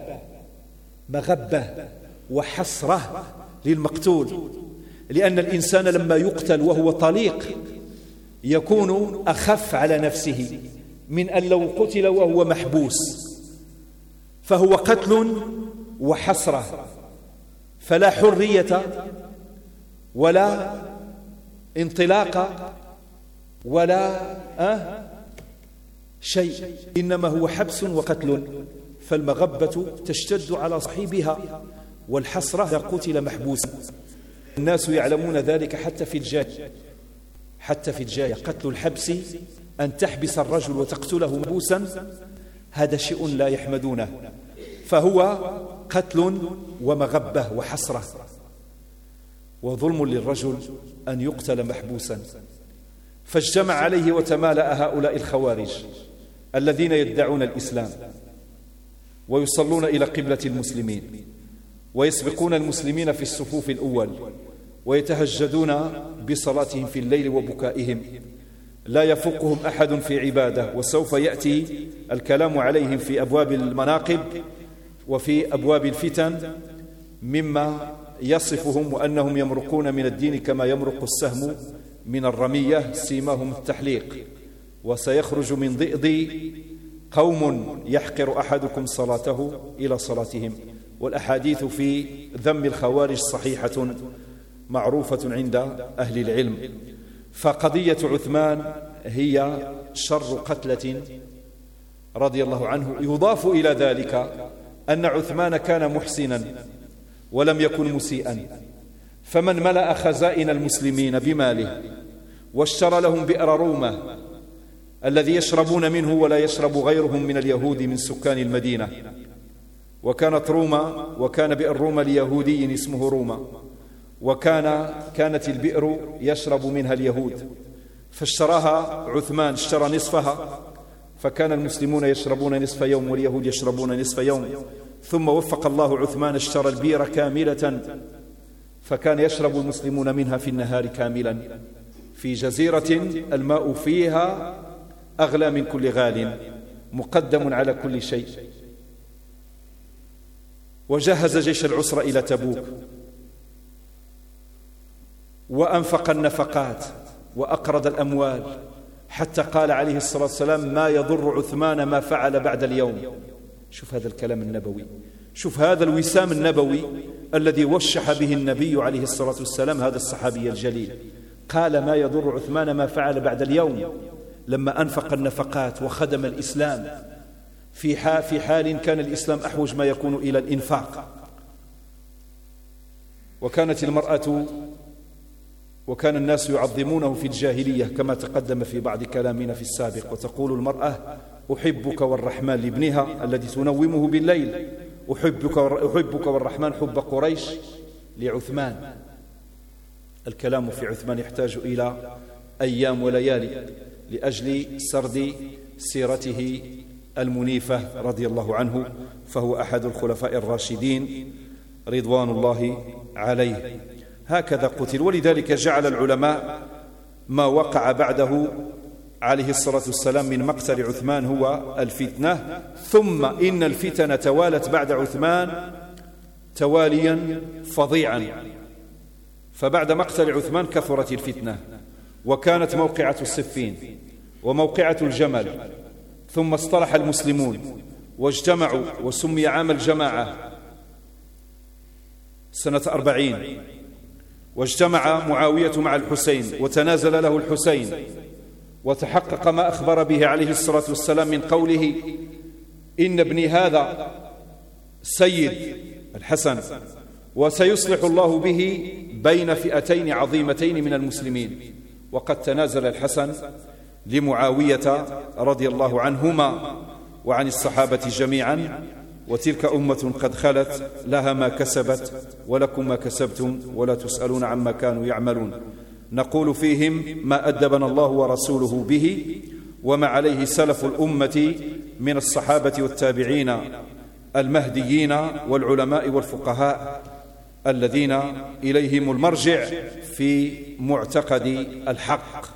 مغبة وحسرة للمقتول لأن الإنسان لما يقتل وهو طليق يكون أخف على نفسه من أن لو قتل وهو محبوس فهو قتل وحسرة فلا حرية ولا انطلاق ولا أه شيء إنما هو حبس وقتل فالمغبة تشتد على صاحبها والحسرة قتل محبوسا. الناس يعلمون ذلك حتى في الجاهل. حتى في الجاهل قتل الحبس أن تحبس الرجل وتقتله مبوسا هذا شيء لا يحمدونه. فهو قتل ومغبة وحسرة. وظلم للرجل أن يقتل محبوسا. فاجتمع عليه وتمالأ هؤلاء الخوارج الذين يدعون الإسلام ويصلون إلى قبلة المسلمين ويسبقون المسلمين في الصفوف الأول. ويتهجدون بصلاتهم في الليل وبكائهم. لا يفوقهم أحد في عبادة وسوف يأتي الكلام عليهم في أبواب المناقب وفي أبواب الفتن مما يصفهم وأنهم يمرقون من الدين كما يمرق السهم من الرمية سيماهم التحليق. وسيخرج من ضئض قوم يحقر أحدكم صلاته إلى صلاتهم. والأحاديث في ذم الخوارج صحيحة. معروفة عند أهل العلم. فقضية عثمان هي شر قتلة رضي الله عنه. يضاف إلى ذلك أن عثمان كان محسنا ولم يكن مسيئا. فمن ملأ خزائن المسلمين بماله واشترى لهم بئر رومة الذي يشربون منه ولا يشرب غيرهم من اليهود من سكان المدينة. وكانت روما وكان بئر روما ليهودي اسمه روما وكان كانت البئر يشرب منها اليهود. فاشتراها عثمان اشترى نصفها فكان المسلمون يشربون نصف يوم واليهود يشربون نصف يوم. ثم وفق الله عثمان اشترى البير كاملة فكان يشرب المسلمون منها في النهار كاملا. في جزيرة الماء فيها أغلى من كل غال مقدم على كل شيء. وجهز جيش العسرة إلى تبوك. وأنفق النفقات وأقرض الأموال حتى قال عليه الصلاة والسلام ما يضر عثمان ما فعل بعد اليوم. شوف هذا الكلام النبوي. شوف هذا الوسام النبوي الذي وشح به النبي عليه الصلاة والسلام هذا الصحابي الجليل. قال ما يضر عثمان ما فعل بعد اليوم. لما أنفق النفقات وخدم الإسلام في حال, في حال كان الإسلام أحوج ما يكون إلى الإنفاق. وكانت المرأة وكان الناس يعظمونه في الجاهلية كما تقدم في بعض كلامنا في السابق وتقول المرأة أحبك والرحمن لابنها الذي تنومه بالليل أحبك, أحبك والرحمن حب قريش لعثمان. الكلام في عثمان يحتاج إلى أيام وليالي لأجل سرد سيرته المنيفة رضي الله عنه فهو أحد الخلفاء الراشدين رضوان الله عليه. هكذا قتل. ولذلك جعل العلماء ما وقع بعده عليه الصلاة والسلام من مقتل عثمان هو الفتنة. ثم إن الفتن توالت بعد عثمان تواليا فظيعا. فبعد مقتل عثمان كثرت الفتنة وكانت موقعة الصفين وموقعة الجمل. ثم اصطلح المسلمون واجتمعوا وسمي عام الجماعة سنة أربعين. واجتمع معاوية مع الحسين وتنازل له الحسين وتحقق ما أخبر به عليه الصلاة والسلام من قوله إن ابني هذا سيد الحسن وسيصلح الله به بين فئتين عظيمتين من المسلمين. وقد تنازل الحسن لمعاوية رضي الله عنهما وعن الصحابة جميعا وتلك أمة قد خلت لها ما كسبت ولكم ما كسبتم ولا تسألون عما كانوا يعملون. نقول فيهم ما أدبنا الله ورسوله به وما عليه سلف الأمة من الصحابة والتابعين المهديين والعلماء والفقهاء الذين إليهم المرجع في معتقد الحق.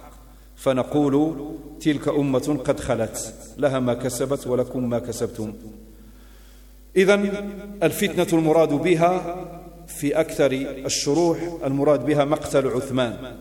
فنقول تلك أمة قد خلت لها ما كسبت ولكم ما كسبتم. إذا الفتنة المراد بها في أكثر الشروح المراد بها مقتل عثمان.